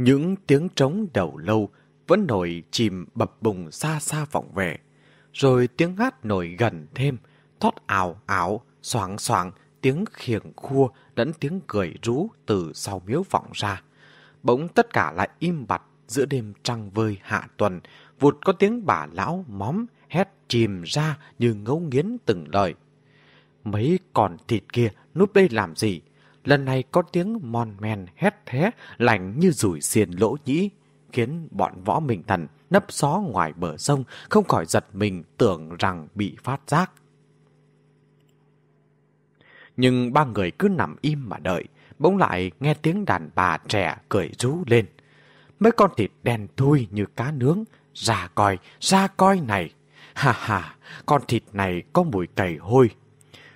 Những tiếng trống đầu lâu vẫn nổi chìm bập bùng xa xa vọng về. Rồi tiếng hát nổi gần thêm, thoát ảo ảo, soảng soảng, tiếng khiềng khua lẫn tiếng cười rú từ sau miếu vọng ra. Bỗng tất cả lại im bặt giữa đêm trăng vơi hạ tuần, vụt có tiếng bà lão móm hét chìm ra như ngấu nghiến từng lời. Mấy con thịt kia núp đây làm gì? Lần này có tiếng mon men hét thế lạnh như rủi xiên lỗ nhĩ, khiến bọn võ minh thần nấp xó ngoài bờ sông không khỏi giật mình tưởng rằng bị phát giác. Nhưng ba người cứ nằm im mà đợi, bỗng lại nghe tiếng đàn bà trẻ cười rú lên. Mấy con thịt đen thui như cá nướng, ra coi, ra coi này. Ha ha, con thịt này có mùi cầy hôi.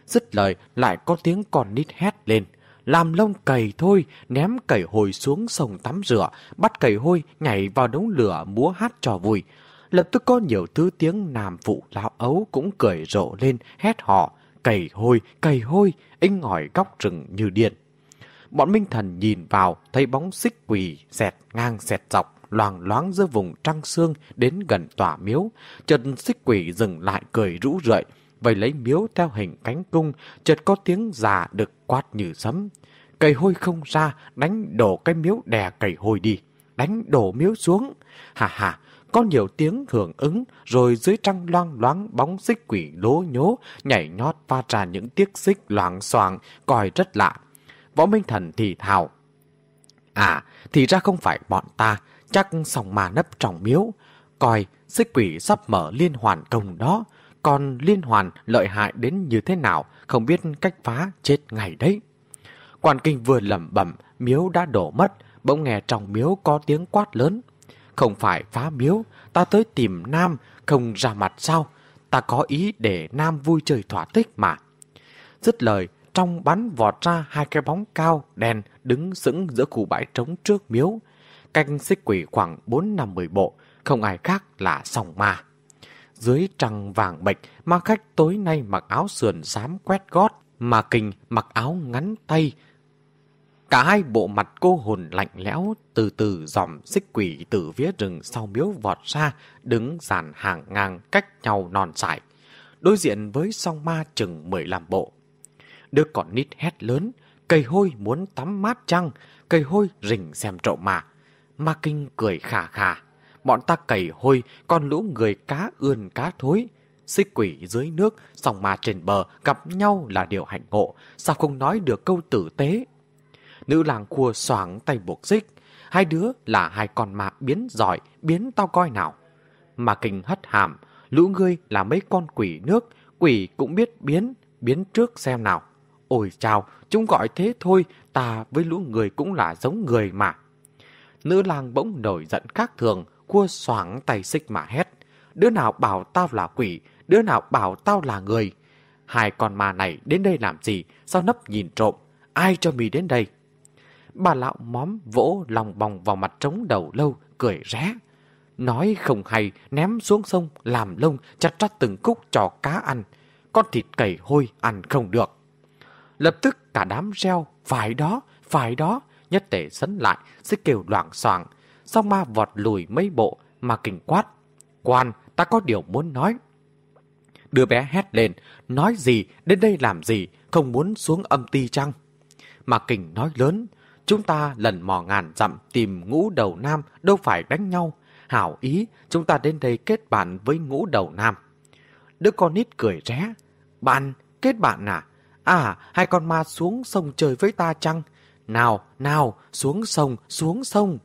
Dứt lời lại có tiếng con nít hét lên. Làm lông cầy thôi, ném cầy hôi xuống sông tắm rửa, bắt cầy hôi nhảy vào đống lửa múa hát trò vui. Lập tức có nhiều thứ tiếng nam phụ lão ấu cũng cười rộ lên, hét họ, cầy hôi, cầy hôi, inh ngỏi góc rừng như điện. Bọn Minh Thần nhìn vào, thấy bóng xích quỳ xẹt ngang xẹt dọc, loàng loáng giữa vùng trăng xương đến gần tòa miếu. trần xích quỷ dừng lại cười rũ rượi, vậy lấy miếu theo hình cánh cung, chợt có tiếng già được quát như sấm. Cây hôi không ra, đánh đổ cái miếu đè cây hôi đi, đánh đổ miếu xuống. Hà hà, có nhiều tiếng hưởng ứng, rồi dưới trăng loang loáng bóng xích quỷ lố nhố, nhảy nhót pha ra những tiếc xích loáng xoàng, coi rất lạ. Võ Minh Thần thì thào. À, thì ra không phải bọn ta, chắc sòng mà nấp trong miếu. Coi, xích quỷ sắp mở liên hoàn công đó, còn liên hoàn lợi hại đến như thế nào, không biết cách phá chết ngày đấy. Quan kinh vừa lẩm bẩm, miếu đã đổ mất, bỗng nghe trong miếu có tiếng quát lớn. Không phải phá miếu, ta tới tìm Nam, không ra mặt sao? Ta có ý để Nam vui chơi thỏa thích mà. Dứt lời, trong bắn vọt ra hai cái bóng cao, đèn đứng sững giữa khu bãi trống trước miếu. Canh xích quỷ khoảng 4-50 bộ, không ai khác là sòng ma. Dưới trăng vàng bạch ma khách tối nay mặc áo sườn xám quét gót, mà kình mặc áo ngắn tay. Cả hai bộ mặt cô hồn lạnh lẽo, từ từ dòm xích quỷ từ phía rừng sau miếu vọt ra, đứng dàn hàng ngang cách nhau non sải. Đối diện với song ma chừng 15 bộ. Đứa con nít hét lớn, cây hôi muốn tắm mát chăng, cây hôi rình xem trộm mà. Ma Kinh cười khà khà. Bọn ta cầy hôi, con lũ người cá ươn cá thối. Xích quỷ dưới nước, sòng ma trên bờ, gặp nhau là điều hạnh ngộ. Sao không nói được câu tử tế? Nữ làng cua xoảng tay buộc xích. Hai đứa là hai con ma biến giỏi, biến tao coi nào. Mà Kinh hất hàm, lũ ngươi là mấy con quỷ nước, quỷ cũng biết biến, biến trước xem nào. Ôi chào, chúng gọi thế thôi, ta với lũ người cũng là giống người mà. Nữ lang bỗng nổi giận khác thường, cua xoảng tay xích mà hét. Đứa nào bảo tao là quỷ, đứa nào bảo tao là người. Hai con ma này đến đây làm gì, sao nấp nhìn trộm, ai cho mì đến đây? Bà lão móm vỗ lòng bòng vào mặt trống đầu lâu, cười ré. Nói không hay, ném xuống sông, làm lông, chặt ra từng cúc cho cá ăn. Con thịt cầy hôi ăn không được. Lập tức cả đám reo, phải đó, phải đó, nhất tể sấn lại, sẽ kêu loạn xoảng sao ma vọt lùi mấy bộ, mà kình quát. Quan, ta có điều muốn nói. Đứa bé hét lên, nói gì, đến đây làm gì, không muốn xuống âm ti chăng? Mà kình nói lớn, chúng ta lần mò ngàn dặm tìm ngũ đầu nam, đâu phải đánh nhau. Hảo ý, chúng ta đến đây kết bạn với ngũ đầu nam. Đứa con nít cười ré. Bạn, kết bạn à? À, hai con ma xuống sông chơi với ta chăng? Nào, nào, xuống sông, xuống sông.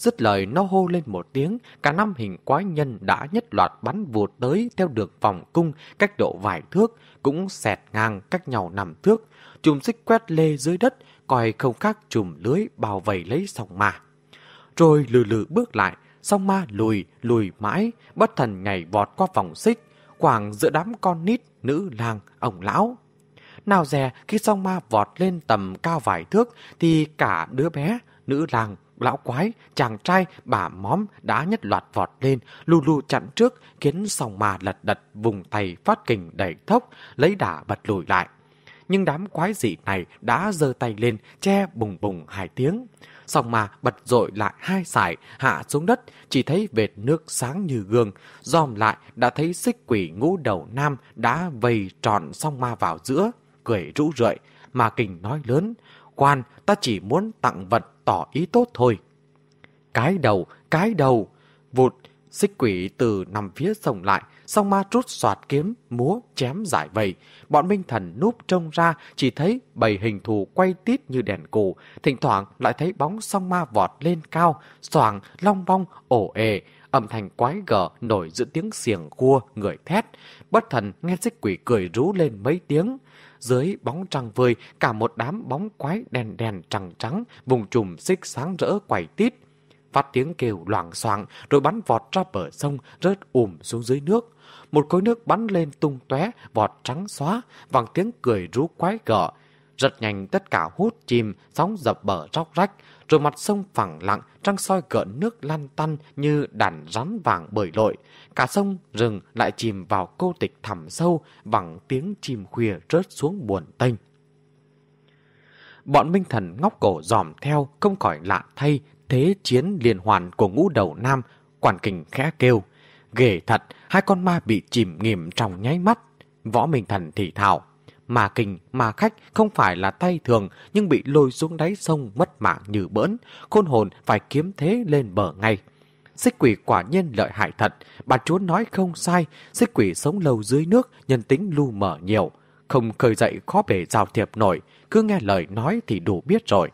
Dứt lời nó hô lên một tiếng, cả năm hình quái nhân đã nhất loạt bắn vụt tới theo đường vòng cung cách độ vài thước, cũng xẹt ngang cách nhau nằm thước. Chùm xích quét lê dưới đất, coi không khác chùm lưới bao vây lấy sòng ma. Rồi lừ lừ bước lại, song ma lùi, lùi mãi, bất thần nhảy vọt qua vòng xích, khoảng giữa đám con nít, nữ lang, ông lão. Nào dè khi song ma vọt lên tầm cao vài thước thì cả đứa bé, nữ lang, lão quái, chàng trai, bà móm đã nhất loạt vọt lên, lù lù chặn trước khiến sòng mà lật đật vùng tay phát kình đẩy thốc, lấy đà bật lùi lại. Nhưng đám quái dị này đã giơ tay lên che bùng bùng hai tiếng. Sòng mà bật dội lại hai sải, hạ xuống đất, chỉ thấy vệt nước sáng như gương. Dòm lại, đã thấy xích quỷ ngũ đầu nam đã vầy tròn song ma vào giữa, cười rũ rượi. Mà kình nói lớn, quan, ta chỉ muốn tặng vật tỏ ý tốt thôi. Cái đầu, cái đầu, vụt, xích quỷ từ nằm phía sông lại, song ma rút soạt kiếm, múa, chém giải vầy. Bọn minh thần núp trông ra, chỉ thấy bầy hình thù quay tít như đèn cù, thỉnh thoảng lại thấy bóng song ma vọt lên cao, xoàng, long bong, ổ ề, âm thanh quái gở nổi giữa tiếng xiềng cua, người thét. Bất thần nghe xích quỷ cười rú lên mấy tiếng. Dưới bóng trăng vơi, cả một đám bóng quái đèn đèn trắng trắng, vùng trùm xích sáng rỡ quẩy tít. Phát tiếng kêu loảng xoảng rồi bắn vọt ra bờ sông, rớt ùm xuống dưới nước. Một khối nước bắn lên tung tóe vọt trắng xóa, vang tiếng cười rú quái gở. Rất nhanh tất cả hút chìm, sóng dập bờ róc rách, rồi mặt sông phẳng lặng, trăng soi gợn nước lan tăn như đàn rắn vàng bơi lội. Cả sông, rừng lại chìm vào cô tịch thẳm sâu, bằng tiếng chim khuya rớt xuống buồn tênh. Bọn minh thần ngóc cổ dòm theo, không khỏi lạ thay, thế chiến liên hoàn của ngũ đầu nam, quản kình khẽ kêu. Ghê thật, hai con ma bị chìm nghỉm trong nháy mắt. Võ Minh Thần thì thảo. Mà kình, mà khách không phải là tay thường nhưng bị lôi xuống đáy sông mất mạng như bỡn. Khôn hồn phải kiếm thế lên bờ ngay. Xích quỷ quả nhiên lợi hại thật. Bà chúa nói không sai. Xích quỷ sống lâu dưới nước, nhân tính lu mở nhiều. Không khơi dậy khó bể giao thiệp nổi. Cứ nghe lời nói thì đủ biết rồi.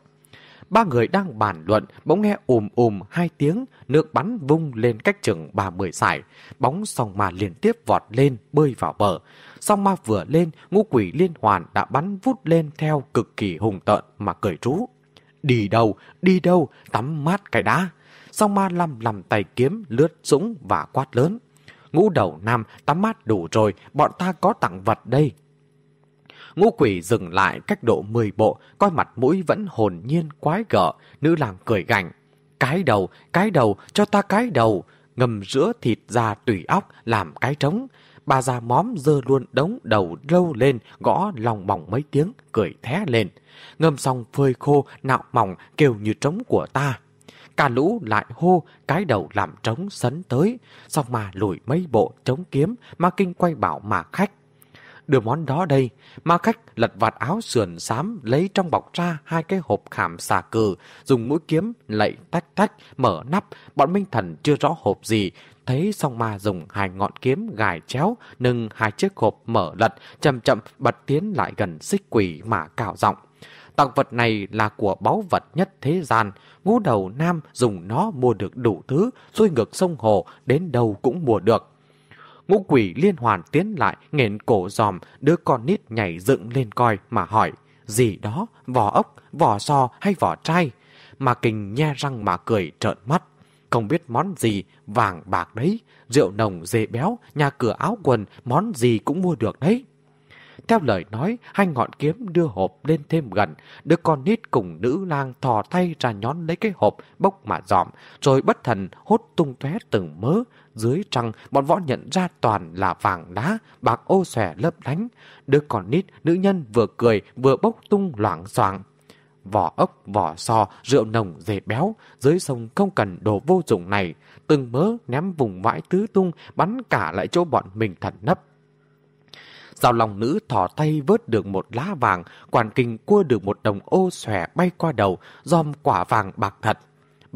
Ba người đang bàn luận, bỗng nghe ùm ùm hai tiếng, nước bắn vung lên cách chừng ba mươi sải. Bóng sòng mà liên tiếp vọt lên, bơi vào bờ. Song ma vừa lên, ngũ quỷ liên hoàn đã bắn vút lên theo cực kỳ hùng tợn mà cười rú. Đi đâu, đi đâu, tắm mát cái đá. Song ma lăm lăm tay kiếm, lướt súng và quát lớn. Ngũ đầu nam, tắm mát đủ rồi, bọn ta có tặng vật đây. Ngũ quỷ dừng lại cách độ 10 bộ, coi mặt mũi vẫn hồn nhiên quái gở, nữ làng cười gành. Cái đầu, cái đầu, cho ta cái đầu, ngầm giữa thịt da tùy óc làm cái trống. Bà già móm dơ luôn đống đầu lâu lên, gõ lòng bỏng mấy tiếng, cười thé lên. Ngâm xong phơi khô, nạo mỏng, kêu như trống của ta. Cả lũ lại hô, cái đầu làm trống sấn tới. Xong mà lùi mấy bộ trống kiếm, mà kinh quay bảo mà khách đưa món đó đây. Ma khách lật vạt áo sườn xám lấy trong bọc ra hai cái hộp khảm xà cừ, dùng mũi kiếm lạy tách tách, mở nắp. Bọn Minh Thần chưa rõ hộp gì, thấy song ma dùng hai ngọn kiếm gài chéo, nâng hai chiếc hộp mở lật, chậm chậm bật tiến lại gần xích quỷ mà cào giọng. Tặng vật này là của báu vật nhất thế gian. Ngũ đầu nam dùng nó mua được đủ thứ, xuôi ngược sông hồ, đến đâu cũng mua được. Ngũ quỷ liên hoàn tiến lại, nghển cổ giòm, đứa con nít nhảy dựng lên coi mà hỏi. Gì đó, vỏ ốc, vỏ sò hay vỏ trai? Mà kình nhe răng mà cười trợn mắt. Không biết món gì, vàng bạc đấy, rượu nồng dê béo, nhà cửa áo quần, món gì cũng mua được đấy. Theo lời nói, hai ngọn kiếm đưa hộp lên thêm gần, đứa con nít cùng nữ lang thò tay ra nhón lấy cái hộp, bốc mà dọm, rồi bất thần hốt tung tóe từng mớ. Dưới trăng, bọn võ nhận ra toàn là vàng đá, bạc ô xòe lấp lánh. Đứa con nít, nữ nhân vừa cười, vừa bốc tung loảng xoảng vỏ ốc, vỏ sò, rượu nồng, dề béo, dưới sông không cần đồ vô dụng này, từng mớ ném vùng vãi tứ tung, bắn cả lại chỗ bọn mình thật nấp. Giao lòng nữ thỏ tay vớt được một lá vàng, quản kinh cua được một đồng ô xòe bay qua đầu, dòm quả vàng bạc thật.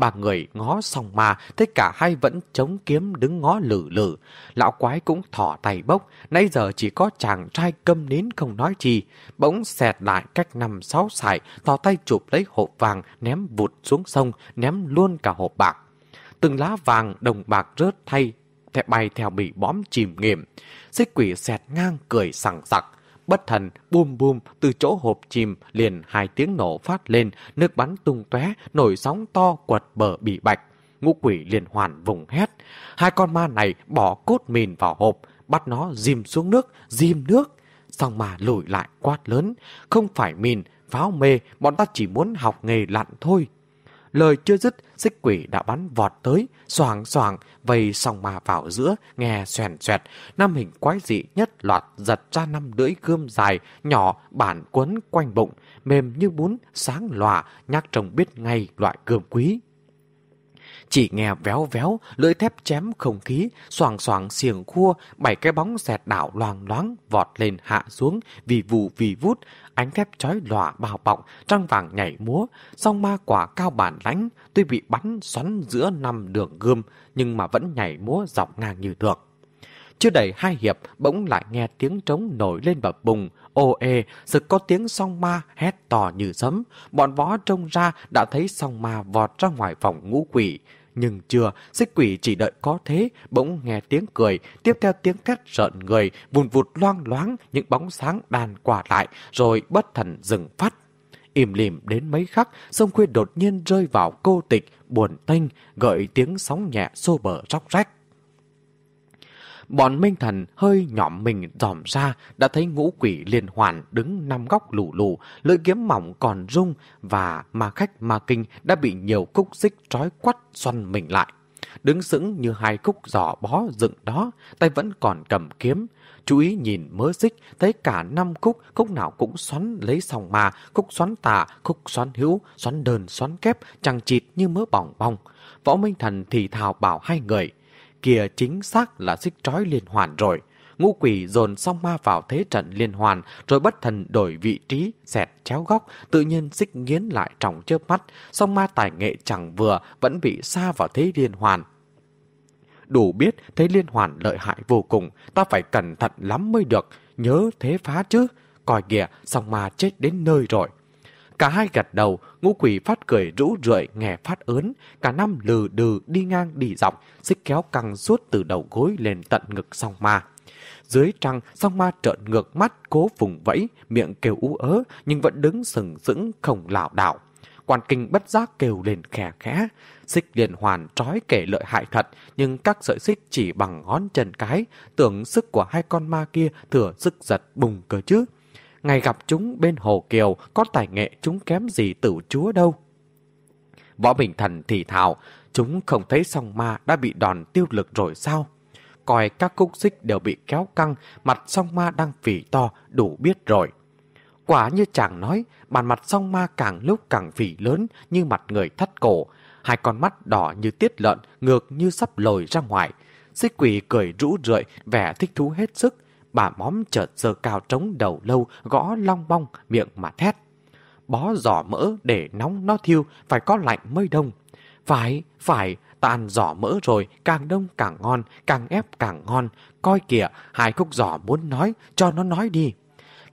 Ba người ngó xong mà, tất cả hai vẫn chống kiếm đứng ngó lử lử. Lão quái cũng thỏ tay bốc, nãy giờ chỉ có chàng trai câm nín không nói chi. Bỗng xẹt lại cách năm sáu sải, thỏ tay chụp lấy hộp vàng, ném vụt xuống sông, ném luôn cả hộp bạc. Từng lá vàng đồng bạc rớt thay, thẻ bay theo bị bóm chìm nghiệm. Xích quỷ xẹt ngang cười sẵn sặc. Bất thần, bùm bùm, từ chỗ hộp chìm, liền hai tiếng nổ phát lên, nước bắn tung tóe, nổi sóng to quật bờ bị bạch. Ngũ quỷ liền hoàn vùng hét. Hai con ma này bỏ cốt mìn vào hộp, bắt nó dìm xuống nước, dìm nước. Xong mà lùi lại quát lớn. Không phải mìn, pháo mê, bọn ta chỉ muốn học nghề lặn thôi. Lời chưa dứt, xích quỷ đã bắn vọt tới, soảng soảng, vây sòng mà vào giữa, nghe xoèn xoẹt. Năm hình quái dị nhất loạt giật ra năm lưỡi gươm dài, nhỏ, bản quấn quanh bụng. mềm như bún, sáng lòa, nhắc trông biết ngay loại cơm quý. Chỉ nghe véo véo, lưỡi thép chém không khí, xoàng xoàng xiềng khua, bảy cái bóng xẹt đảo loang loáng, vọt lên hạ xuống, vì vù vì vút, ánh thép chói lòa bao bọc, trăng vàng nhảy múa, song ma quả cao bản lãnh, tuy bị bắn xoắn giữa năm đường gươm, nhưng mà vẫn nhảy múa dọc ngang như được. Chưa đầy hai hiệp, bỗng lại nghe tiếng trống nổi lên bập bùng, ô ê, sực có tiếng song ma hét to như sấm. Bọn võ trông ra đã thấy song ma vọt ra ngoài phòng ngũ quỷ. Nhưng chưa, xích quỷ chỉ đợi có thế, bỗng nghe tiếng cười, tiếp theo tiếng thét rợn người, vùn vụt loang loáng, những bóng sáng đàn quả lại, rồi bất thần dừng phát. Im lìm đến mấy khắc, sông khuya đột nhiên rơi vào cô tịch, buồn tênh, gợi tiếng sóng nhẹ xô bờ róc rách. Bọn Minh Thần hơi nhõm mình dòm ra, đã thấy ngũ quỷ liên hoàn đứng năm góc lù lù, lưỡi kiếm mỏng còn rung và ma khách ma kinh đã bị nhiều cúc xích trói quắt xoăn mình lại. Đứng sững như hai cúc giỏ bó dựng đó, tay vẫn còn cầm kiếm. Chú ý nhìn mớ xích, thấy cả năm cúc, cúc nào cũng xoắn lấy sòng mà, cúc xoắn tà, cúc xoắn hữu, xoắn đơn, xoắn kép, chẳng chịt như mớ bỏng bong. Võ Minh Thần thì thào bảo hai người, kia chính xác là xích trói liên hoàn rồi. Ngũ quỷ dồn song ma vào thế trận liên hoàn, rồi bất thần đổi vị trí, xẹt chéo góc, tự nhiên xích nghiến lại trong chớp mắt, song ma tài nghệ chẳng vừa, vẫn bị xa vào thế liên hoàn. Đủ biết thế liên hoàn lợi hại vô cùng, ta phải cẩn thận lắm mới được, nhớ thế phá chứ. Coi kìa, song ma chết đến nơi rồi. Cả hai gật đầu, ngũ quỷ phát cười rũ rượi nghe phát ớn, cả năm lừ đừ đi ngang đi dọc, xích kéo căng suốt từ đầu gối lên tận ngực song ma. Dưới trăng, song ma trợn ngược mắt, cố vùng vẫy, miệng kêu ú ớ, nhưng vẫn đứng sừng sững không lảo đảo. Quan kinh bất giác kêu lên khè khẽ. Xích liền hoàn trói kể lợi hại thật, nhưng các sợi xích chỉ bằng ngón chân cái, tưởng sức của hai con ma kia thừa sức giật bùng cơ chứ ngày gặp chúng bên Hồ Kiều có tài nghệ chúng kém gì tử chúa đâu. Võ Bình Thần thì thào, chúng không thấy song ma đã bị đòn tiêu lực rồi sao? Coi các cúc xích đều bị kéo căng, mặt song ma đang phỉ to, đủ biết rồi. Quả như chàng nói, bàn mặt song ma càng lúc càng phỉ lớn như mặt người thắt cổ, hai con mắt đỏ như tiết lợn, ngược như sắp lồi ra ngoài. Xích quỷ cười rũ rượi, vẻ thích thú hết sức, bà móm chợt giơ cao trống đầu lâu, gõ long bong, miệng mà thét. Bó giỏ mỡ để nóng nó thiêu, phải có lạnh mới đông. Phải, phải, ta ăn giỏ mỡ rồi, càng đông càng ngon, càng ép càng ngon. Coi kìa, hai khúc giỏ muốn nói, cho nó nói đi.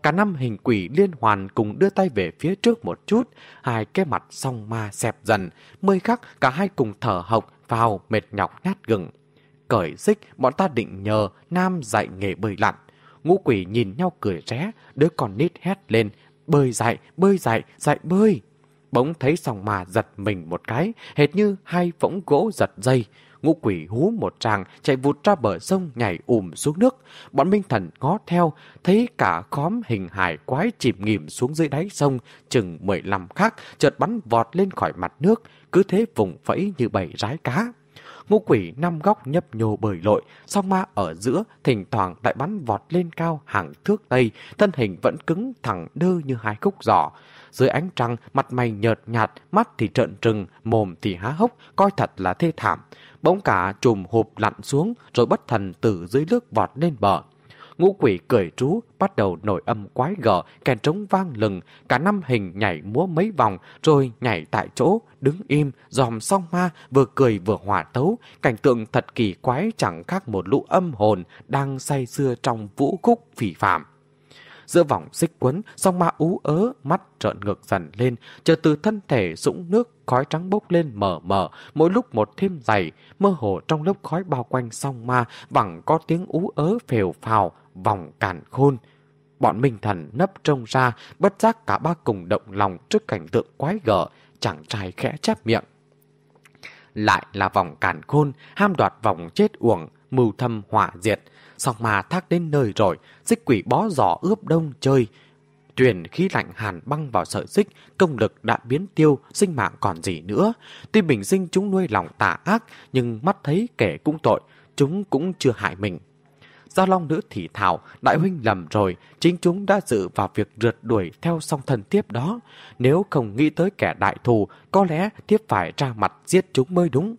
Cả năm hình quỷ liên hoàn cùng đưa tay về phía trước một chút, hai cái mặt song ma xẹp dần, mươi khắc cả hai cùng thở hộc vào mệt nhọc nhát gừng. Cởi xích, bọn ta định nhờ Nam dạy nghề bơi lặn. Ngũ quỷ nhìn nhau cười ré, đứa con nít hét lên, bơi dạy, bơi dạy, dạy bơi. Bỗng thấy sòng mà giật mình một cái, hệt như hai võng gỗ giật dây. Ngũ quỷ hú một tràng, chạy vụt ra bờ sông nhảy ùm xuống nước. Bọn Minh Thần ngó theo, thấy cả khóm hình hài quái chìm nghỉm xuống dưới đáy sông, chừng 15 khắc, chợt bắn vọt lên khỏi mặt nước, cứ thế vùng vẫy như bầy rái cá ngũ quỷ năm góc nhấp nhô bời lội, song ma ở giữa thỉnh thoảng lại bắn vọt lên cao hàng thước tây, thân hình vẫn cứng thẳng đơ như hai khúc giỏ. Dưới ánh trăng, mặt mày nhợt nhạt, mắt thì trợn trừng, mồm thì há hốc, coi thật là thê thảm. Bỗng cả chùm hộp lặn xuống, rồi bất thần từ dưới nước vọt lên bờ. Ngũ quỷ cười trú, bắt đầu nổi âm quái gở, kèn trống vang lừng, cả năm hình nhảy múa mấy vòng, rồi nhảy tại chỗ, đứng im, dòm song ma, vừa cười vừa hỏa tấu. Cảnh tượng thật kỳ quái chẳng khác một lũ âm hồn đang say xưa trong vũ khúc phỉ phạm. Giữa vòng xích quấn, song ma ú ớ, mắt trợn ngược dần lên, chờ từ thân thể sũng nước, khói trắng bốc lên mờ mờ, mỗi lúc một thêm dày, mơ hồ trong lớp khói bao quanh song ma, bằng có tiếng ú ớ phèo phào, vòng càn khôn. Bọn minh thần nấp trông ra, bất giác cả ba cùng động lòng trước cảnh tượng quái gở, chàng trai khẽ chép miệng. Lại là vòng càn khôn, ham đoạt vòng chết uổng, mưu thâm hỏa diệt. Song mà thác đến nơi rồi, xích quỷ bó giỏ ướp đông chơi. Truyền khí lạnh hàn băng vào sợi xích, công lực đã biến tiêu, sinh mạng còn gì nữa. Tuy bình sinh chúng nuôi lòng tà ác, nhưng mắt thấy kẻ cũng tội, chúng cũng chưa hại mình. gia Long Nữ thì thảo, đại huynh lầm rồi, chính chúng đã dự vào việc rượt đuổi theo song thần tiếp đó. Nếu không nghĩ tới kẻ đại thù, có lẽ tiếp phải ra mặt giết chúng mới đúng.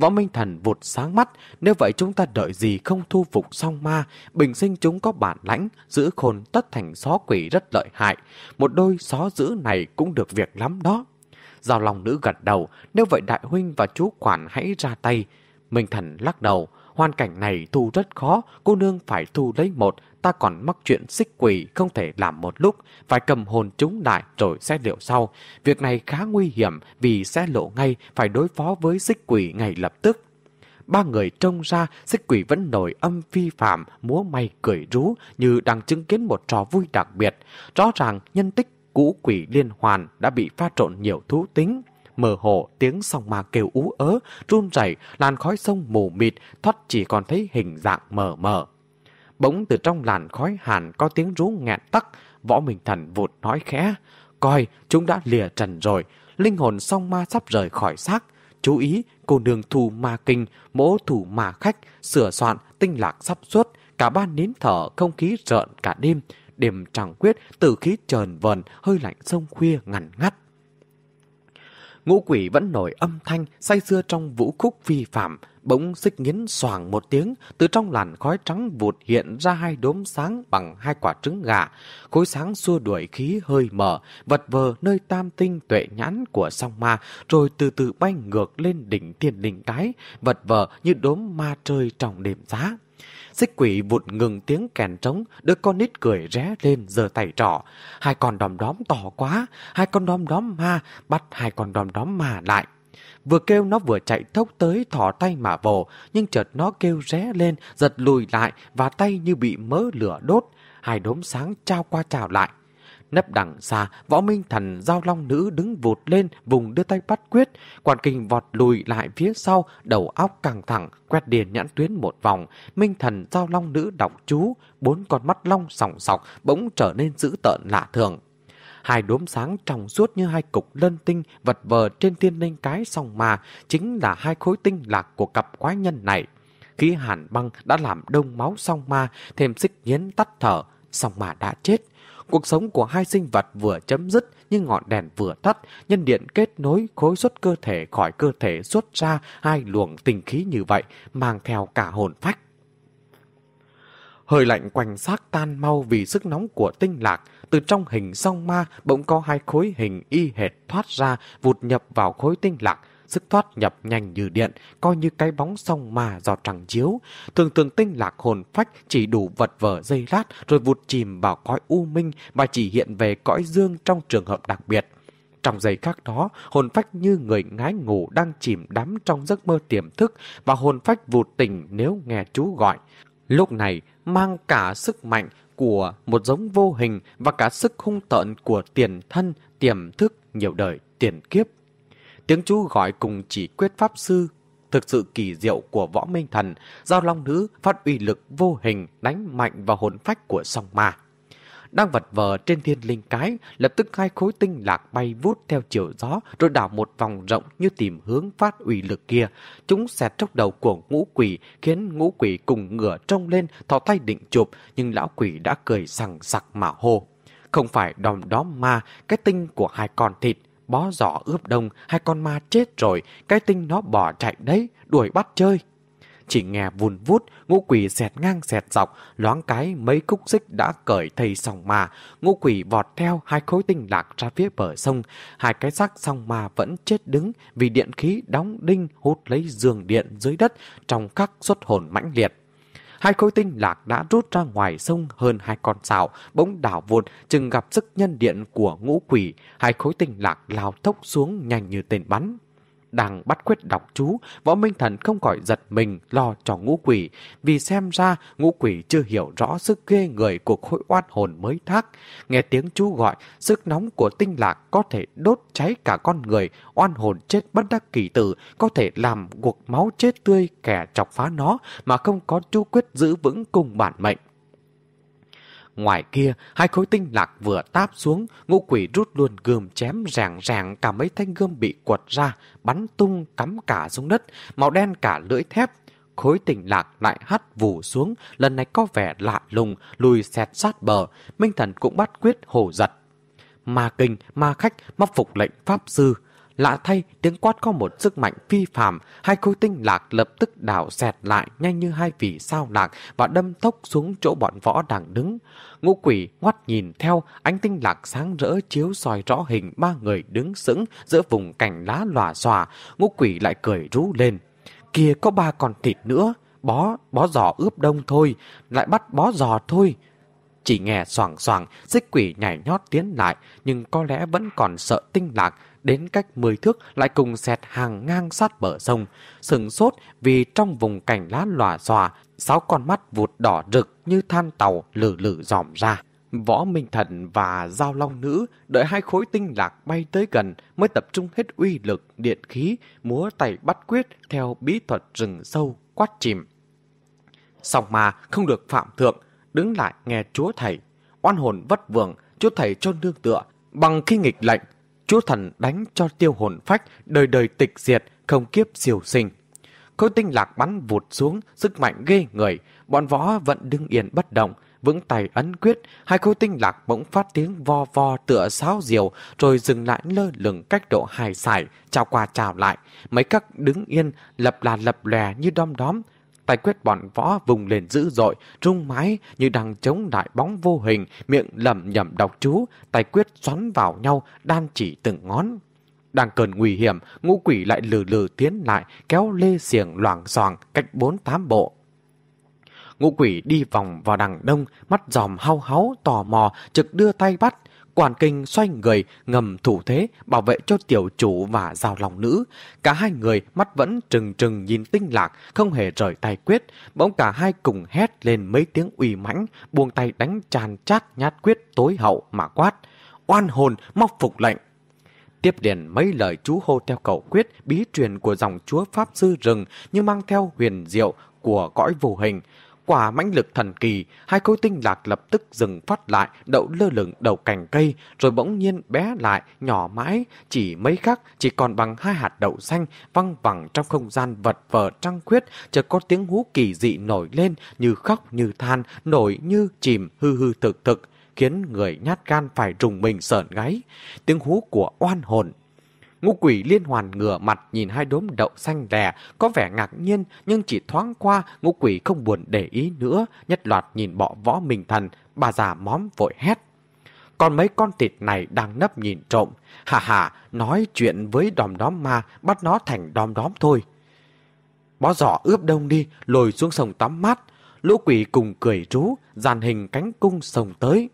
Võ Minh Thần vụt sáng mắt, nếu vậy chúng ta đợi gì không thu phục song ma, bình sinh chúng có bản lãnh, giữ khôn tất thành xó quỷ rất lợi hại. Một đôi xó giữ này cũng được việc lắm đó. Giao lòng nữ gật đầu, nếu vậy đại huynh và chú quản hãy ra tay. Minh Thần lắc đầu, hoàn cảnh này thu rất khó, cô nương phải thu lấy một, ta còn mắc chuyện xích quỷ không thể làm một lúc, phải cầm hồn chúng lại rồi sẽ liệu sau. Việc này khá nguy hiểm vì sẽ lộ ngay phải đối phó với xích quỷ ngay lập tức. Ba người trông ra xích quỷ vẫn nổi âm phi phạm, múa may cười rú như đang chứng kiến một trò vui đặc biệt. Rõ ràng nhân tích cũ quỷ liên hoàn đã bị pha trộn nhiều thú tính. Mờ hồ tiếng sông ma kêu ú ớ, run rẩy làn khói sông mù mịt, thoát chỉ còn thấy hình dạng mờ mờ. Bỗng từ trong làn khói hàn có tiếng rú nghẹn tắc, võ minh thần vụt nói khẽ. Coi, chúng đã lìa trần rồi, linh hồn song ma sắp rời khỏi xác. Chú ý, cô đường thù ma kinh, mỗ thủ ma khách, sửa soạn, tinh lạc sắp xuất, cả ban nín thở, không khí rợn cả đêm. Đêm trăng quyết, tử khí trờn vờn, hơi lạnh sông khuya ngằn ngắt. Ngũ quỷ vẫn nổi âm thanh, say xưa trong vũ khúc vi phạm, bỗng xích nghiến xoàng một tiếng, từ trong làn khói trắng vụt hiện ra hai đốm sáng bằng hai quả trứng gà. Khối sáng xua đuổi khí hơi mở, vật vờ nơi tam tinh tuệ nhãn của song ma, rồi từ từ bay ngược lên đỉnh thiên đỉnh cái, vật vờ như đốm ma trời trong đêm giá. Xích quỷ vụt ngừng tiếng kèn trống, đứa con nít cười ré lên giơ tay trỏ. Hai con đom đóm to quá, hai con đom đóm ma, bắt hai con đom đóm ma lại. Vừa kêu nó vừa chạy thốc tới thỏ tay mà vồ, nhưng chợt nó kêu ré lên, giật lùi lại và tay như bị mớ lửa đốt. Hai đốm sáng trao qua trào lại. Nấp đằng xa, võ minh thần giao long nữ đứng vụt lên vùng đưa tay bắt quyết. Quản kinh vọt lùi lại phía sau, đầu óc căng thẳng, quét điền nhãn tuyến một vòng. Minh thần giao long nữ đọc chú, bốn con mắt long sòng sọc bỗng trở nên dữ tợn lạ thường. Hai đốm sáng trong suốt như hai cục lân tinh vật vờ trên thiên linh cái song mà chính là hai khối tinh lạc của cặp quái nhân này. Khí hàn băng đã làm đông máu song ma, thêm xích nhiến tắt thở, song ma đã chết. Cuộc sống của hai sinh vật vừa chấm dứt như ngọn đèn vừa tắt, nhân điện kết nối khối xuất cơ thể khỏi cơ thể xuất ra hai luồng tình khí như vậy, mang theo cả hồn phách. Hơi lạnh quanh xác tan mau vì sức nóng của tinh lạc, từ trong hình song ma bỗng có hai khối hình y hệt thoát ra vụt nhập vào khối tinh lạc, sức thoát nhập nhanh như điện, coi như cái bóng song ma do trăng chiếu. Thường thường tinh lạc hồn phách chỉ đủ vật vờ dây lát rồi vụt chìm vào cõi u minh và chỉ hiện về cõi dương trong trường hợp đặc biệt. Trong giây khác đó, hồn phách như người ngái ngủ đang chìm đắm trong giấc mơ tiềm thức và hồn phách vụt tỉnh nếu nghe chú gọi. Lúc này, mang cả sức mạnh của một giống vô hình và cả sức hung tợn của tiền thân, tiềm thức nhiều đời tiền kiếp. Tiếng chú gọi cùng chỉ quyết pháp sư thực sự kỳ diệu của võ minh thần, giao long nữ phát uy lực vô hình đánh mạnh vào hồn phách của song ma đang vật vờ trên thiên linh cái, lập tức hai khối tinh lạc bay vút theo chiều gió, rồi đảo một vòng rộng như tìm hướng phát ủy lực kia. Chúng xẹt trong đầu của ngũ quỷ, khiến ngũ quỷ cùng ngửa trông lên, thò tay định chụp, nhưng lão quỷ đã cười sằng sặc mà hô. Không phải đòm đó ma, cái tinh của hai con thịt, bó giỏ ướp đông, hai con ma chết rồi, cái tinh nó bỏ chạy đấy, đuổi bắt chơi. Chỉ nghe vùn vút, ngũ quỷ xẹt ngang xẹt dọc, loáng cái mấy khúc xích đã cởi thầy sòng mà. Ngũ quỷ vọt theo hai khối tinh lạc ra phía bờ sông. Hai cái xác song mà vẫn chết đứng vì điện khí đóng đinh hút lấy giường điện dưới đất trong các xuất hồn mãnh liệt. Hai khối tinh lạc đã rút ra ngoài sông hơn hai con xào, bỗng đảo vụt, chừng gặp sức nhân điện của ngũ quỷ. Hai khối tinh lạc lao thốc xuống nhanh như tên bắn. Đang bắt quyết đọc chú, võ minh thần không khỏi giật mình lo cho ngũ quỷ, vì xem ra ngũ quỷ chưa hiểu rõ sức ghê người của khối oan hồn mới thác. Nghe tiếng chú gọi, sức nóng của tinh lạc có thể đốt cháy cả con người, oan hồn chết bất đắc kỳ tử, có thể làm cuộc máu chết tươi kẻ chọc phá nó mà không có chú quyết giữ vững cùng bản mệnh. Ngoài kia, hai khối tinh lạc vừa táp xuống, ngũ quỷ rút luôn gươm chém ràng ràng cả mấy thanh gươm bị quật ra, bắn tung cắm cả xuống đất, màu đen cả lưỡi thép. khối tinh lạc lại hắt vù xuống, lần này có vẻ lạ lùng, lùi xẹt sát bờ, Minh Thần cũng bắt quyết hồ giật. Ma kinh, ma khách, mắc phục lệnh pháp sư, Lạ thay, tiếng quát có một sức mạnh phi phàm, hai khối tinh lạc lập tức đảo xẹt lại nhanh như hai vị sao lạc và đâm tốc xuống chỗ bọn võ đang đứng. Ngũ quỷ ngoắt nhìn theo, ánh tinh lạc sáng rỡ chiếu soi rõ hình ba người đứng sững giữa vùng cành lá lòa xòa. Ngũ quỷ lại cười rú lên. Kia có ba con thịt nữa, bó, bó giò ướp đông thôi, lại bắt bó giò thôi. Chỉ nghe soảng soảng, xích quỷ nhảy nhót tiến lại, nhưng có lẽ vẫn còn sợ tinh lạc, đến cách 10 thước lại cùng xẹt hàng ngang sát bờ sông, sừng sốt vì trong vùng cảnh lá lòa xòa, sáu con mắt vụt đỏ rực như than tàu lử lử dòm ra. Võ Minh Thần và Giao Long Nữ đợi hai khối tinh lạc bay tới gần mới tập trung hết uy lực, điện khí, múa tay bắt quyết theo bí thuật rừng sâu, quát chìm. song mà không được phạm thượng, đứng lại nghe chúa thầy. Oan hồn vất vưởng, chúa thầy cho nương tựa, bằng khi nghịch lệnh, chúa thần đánh cho tiêu hồn phách, đời đời tịch diệt, không kiếp siêu sinh. Khối tinh lạc bắn vụt xuống, sức mạnh ghê người, bọn võ vẫn đứng yên bất động, vững tay ấn quyết, hai khối tinh lạc bỗng phát tiếng vo vo tựa sáo diều, rồi dừng lại lơ lửng cách độ hài sải, chào qua chào lại. Mấy các đứng yên, lập là lập lè như đom đóm, tay quyết bọn võ vùng lên dữ dội, rung mái như đang chống đại bóng vô hình, miệng lầm nhầm đọc chú, tay quyết xoắn vào nhau, đan chỉ từng ngón. Đang cơn nguy hiểm, ngũ quỷ lại lừ lừ tiến lại, kéo lê xiềng loảng xoàng cách bốn tám bộ. Ngũ quỷ đi vòng vào đằng đông, mắt giòm hao háo, tò mò, trực đưa tay bắt, Quản kinh xoay người ngầm thủ thế bảo vệ cho tiểu chủ và giao lòng nữ. Cả hai người mắt vẫn trừng trừng nhìn tinh lạc, không hề rời tay quyết. Bỗng cả hai cùng hét lên mấy tiếng uy mãnh, buông tay đánh tràn chát nhát quyết tối hậu mà quát. Oan hồn móc phục lệnh. Tiếp liền mấy lời chú hô theo cầu quyết bí truyền của dòng chúa Pháp Sư Rừng như mang theo huyền diệu của cõi vô hình quả mãnh lực thần kỳ, hai khối tinh lạc lập tức dừng phát lại, đậu lơ lửng đầu cành cây, rồi bỗng nhiên bé lại, nhỏ mãi, chỉ mấy khắc, chỉ còn bằng hai hạt đậu xanh, văng vẳng trong không gian vật vờ trăng khuyết, chợt có tiếng hú kỳ dị nổi lên, như khóc như than, nổi như chìm hư hư thực thực, khiến người nhát gan phải rùng mình sợn gáy. Tiếng hú của oan hồn Ngũ quỷ liên hoàn ngửa mặt nhìn hai đốm đậu xanh lè, có vẻ ngạc nhiên nhưng chỉ thoáng qua ngũ quỷ không buồn để ý nữa, nhất loạt nhìn bọ võ mình thần, bà già móm vội hét. Còn mấy con thịt này đang nấp nhìn trộm, hà hà, nói chuyện với đòm đóm ma, bắt nó thành đòm đóm thôi. Bó giỏ ướp đông đi, lồi xuống sông tắm mát, lũ quỷ cùng cười rú, dàn hình cánh cung sông tới.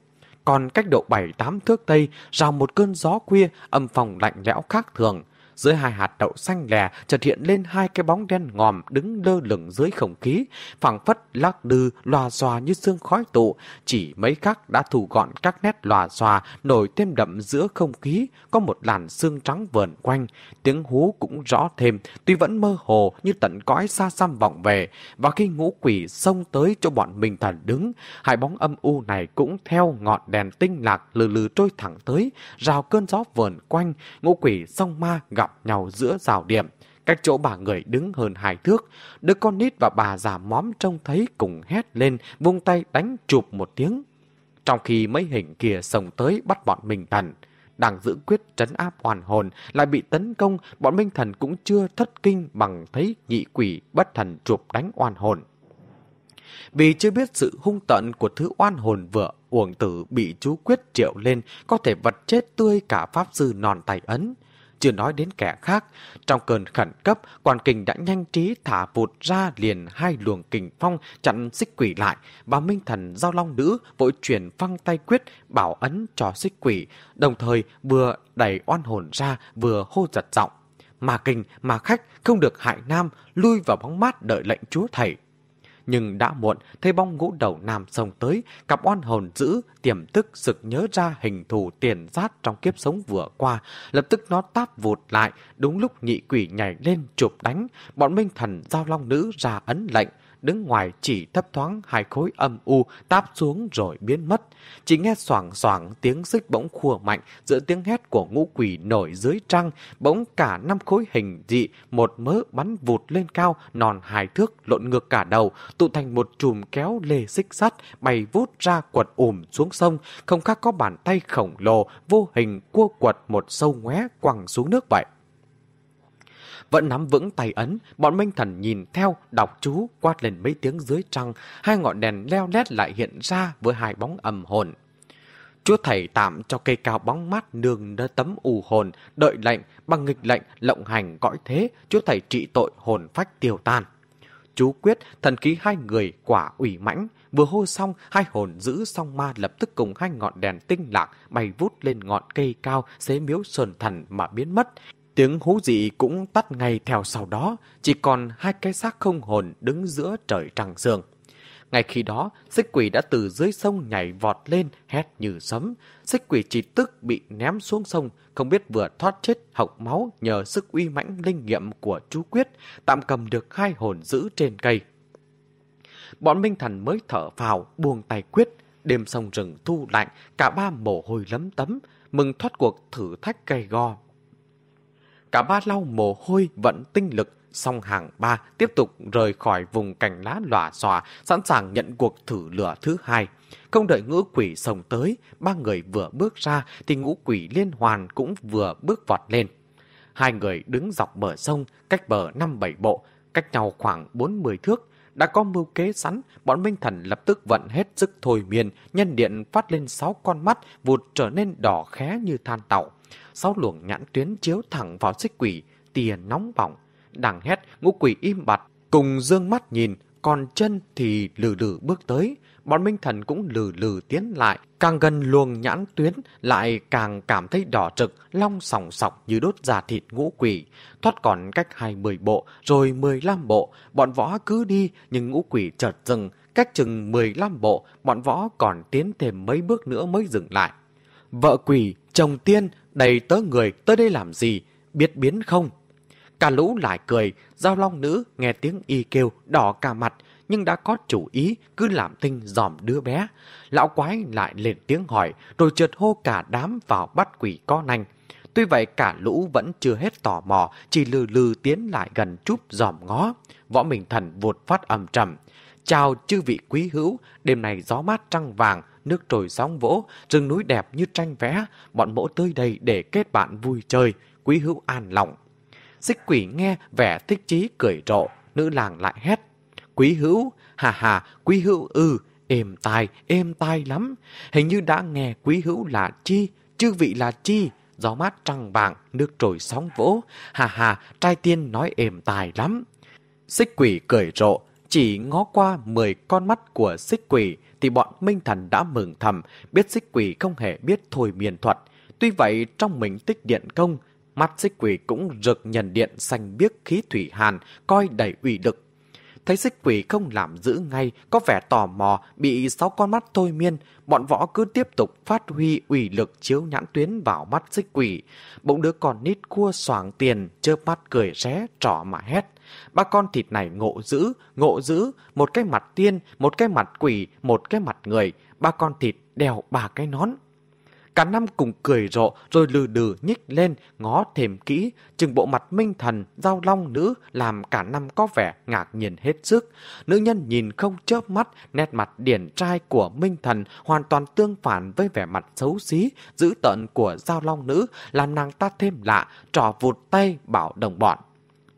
Còn cách độ 7-8 thước tây, rào một cơn gió khuya, âm phòng lạnh lẽo khác thường. Dưới hai hạt đậu xanh lè chợt hiện lên hai cái bóng đen ngòm đứng lơ lửng dưới không khí, phẳng phất lắc lư loà xòa như sương khói tụ. Chỉ mấy khắc đã thu gọn các nét loà xòa nổi thêm đậm giữa không khí, có một làn sương trắng vờn quanh. Tiếng hú cũng rõ thêm, tuy vẫn mơ hồ như tận cõi xa xăm vọng về. Và khi ngũ quỷ xông tới cho bọn mình thần đứng, hai bóng âm u này cũng theo ngọn đèn tinh lạc lừ lừ trôi thẳng tới, rào cơn gió vờn quanh, ngũ quỷ song ma gặp gặp nhau giữa rào điểm, cách chỗ bà người đứng hơn hai thước. Đứa con nít và bà già móm trông thấy cùng hét lên, vung tay đánh chụp một tiếng. Trong khi mấy hình kia sông tới bắt bọn Minh Thần, đang giữ quyết trấn áp hoàn hồn, lại bị tấn công, bọn Minh Thần cũng chưa thất kinh bằng thấy nhị quỷ bất thần chụp đánh oan hồn. Vì chưa biết sự hung tận của thứ oan hồn vừa uổng tử bị chú quyết triệu lên có thể vật chết tươi cả pháp sư non tay ấn chưa nói đến kẻ khác. Trong cơn khẩn cấp, quan kình đã nhanh trí thả vụt ra liền hai luồng kình phong chặn xích quỷ lại. Bà Minh Thần giao long nữ vội chuyển phăng tay quyết bảo ấn cho xích quỷ, đồng thời vừa đẩy oan hồn ra vừa hô giật giọng. Mà kình, mà khách không được hại nam, lui vào bóng mát đợi lệnh chúa thầy nhưng đã muộn, thấy bóng ngũ đầu nam sông tới, cặp oan hồn dữ, tiềm tức sực nhớ ra hình thù tiền sát trong kiếp sống vừa qua, lập tức nó táp vụt lại, đúng lúc nhị quỷ nhảy lên chụp đánh, bọn minh thần giao long nữ ra ấn lệnh, đứng ngoài chỉ thấp thoáng hai khối âm u táp xuống rồi biến mất. Chỉ nghe soảng soảng tiếng xích bỗng khua mạnh giữa tiếng hét của ngũ quỷ nổi dưới trăng, bỗng cả năm khối hình dị, một mớ bắn vụt lên cao, nòn hài thước lộn ngược cả đầu, tụ thành một chùm kéo lê xích sắt, bay vút ra quật ùm xuống sông, không khác có bàn tay khổng lồ, vô hình cua quật một sâu ngoé quăng xuống nước vậy. Vẫn nắm vững tay ấn, bọn Minh Thần nhìn theo, đọc chú, quát lên mấy tiếng dưới trăng, hai ngọn đèn leo lét lại hiện ra với hai bóng ầm hồn. Chúa thầy tạm cho cây cao bóng mát nương đỡ tấm u hồn, đợi lệnh, bằng nghịch lệnh, lộng hành gọi thế, chúa thầy trị tội hồn phách tiêu tan. Chú quyết, thần khí hai người quả ủy mãnh, vừa hô xong, hai hồn giữ song ma lập tức cùng hai ngọn đèn tinh lạc bay vút lên ngọn cây cao xế miếu sơn thần mà biến mất. Tiếng hú dị cũng tắt ngay theo sau đó, chỉ còn hai cái xác không hồn đứng giữa trời trăng sương. Ngay khi đó, xích quỷ đã từ dưới sông nhảy vọt lên, hét như sấm. Xích quỷ chỉ tức bị ném xuống sông, không biết vừa thoát chết hộc máu nhờ sức uy mãnh linh nghiệm của chú Quyết, tạm cầm được hai hồn giữ trên cây. Bọn Minh Thần mới thở vào, buông tay Quyết, đêm sông rừng thu lạnh, cả ba mồ hôi lấm tấm, mừng thoát cuộc thử thách cây go Cả ba lau mồ hôi vẫn tinh lực, xong hàng ba tiếp tục rời khỏi vùng cành lá lòa xòa, sẵn sàng nhận cuộc thử lửa thứ hai. Không đợi ngũ quỷ sồng tới, ba người vừa bước ra thì ngũ quỷ liên hoàn cũng vừa bước vọt lên. Hai người đứng dọc bờ sông, cách bờ năm bảy bộ, cách nhau khoảng bốn mươi thước. Đã có mưu kế sẵn, bọn Minh Thần lập tức vận hết sức thôi miên, nhân điện phát lên sáu con mắt, vụt trở nên đỏ khé như than tàu sáu luồng nhãn tuyến chiếu thẳng vào xích quỷ, tia nóng bỏng. Đằng hét, ngũ quỷ im bặt, cùng dương mắt nhìn, còn chân thì lử lử bước tới. Bọn Minh Thần cũng lừ lừ tiến lại, càng gần luồng nhãn tuyến lại càng cảm thấy đỏ trực, long sòng sọc như đốt già thịt ngũ quỷ. Thoát còn cách hai mười bộ, rồi mười lăm bộ, bọn võ cứ đi, nhưng ngũ quỷ chợt dừng, cách chừng mười lăm bộ, bọn võ còn tiến thêm mấy bước nữa mới dừng lại. Vợ quỷ, chồng tiên, đầy tớ người tới đây làm gì, biết biến không? Cả lũ lại cười, giao long nữ nghe tiếng y kêu đỏ cả mặt, nhưng đã có chủ ý cứ làm tinh dòm đứa bé. Lão quái lại lên tiếng hỏi, rồi trượt hô cả đám vào bắt quỷ có nanh. Tuy vậy cả lũ vẫn chưa hết tò mò, chỉ lừ lừ tiến lại gần chút dòm ngó. Võ Minh Thần vụt phát ầm trầm. Chào chư vị quý hữu, đêm này gió mát trăng vàng, nước trồi sóng vỗ, rừng núi đẹp như tranh vẽ, bọn mỗ tới đây để kết bạn vui chơi, quý hữu an lòng. Xích quỷ nghe vẻ thích chí cười rộ, nữ làng lại hét. Quý hữu, hà hà, quý hữu ư, êm tai, êm tai lắm. Hình như đã nghe quý hữu là chi, chư vị là chi, gió mát trăng vàng, nước trồi sóng vỗ, hà hà, trai tiên nói êm tai lắm. Xích quỷ cười rộ, chỉ ngó qua 10 con mắt của xích quỷ thì bọn Minh Thần đã mừng thầm, biết xích quỷ không hề biết thôi miền thuật. Tuy vậy, trong mình tích điện công, mắt xích quỷ cũng rực nhận điện xanh biếc khí thủy hàn, coi đầy ủy lực. Thấy xích quỷ không làm giữ ngay, có vẻ tò mò, bị sáu con mắt thôi miên, bọn võ cứ tiếp tục phát huy ủy lực chiếu nhãn tuyến vào mắt xích quỷ. Bỗng đứa con nít cua xoàng tiền, chớp mắt cười ré, trỏ mà hét. Ba con thịt này ngộ dữ, ngộ dữ, một cái mặt tiên, một cái mặt quỷ, một cái mặt người, ba con thịt đèo ba cái nón. Cả năm cùng cười rộ rồi lừ đừ nhích lên, ngó thềm kỹ, chừng bộ mặt minh thần, giao long nữ làm cả năm có vẻ ngạc nhiên hết sức. Nữ nhân nhìn không chớp mắt, nét mặt điển trai của minh thần hoàn toàn tương phản với vẻ mặt xấu xí, dữ tợn của giao long nữ, làm nàng ta thêm lạ, trò vụt tay bảo đồng bọn.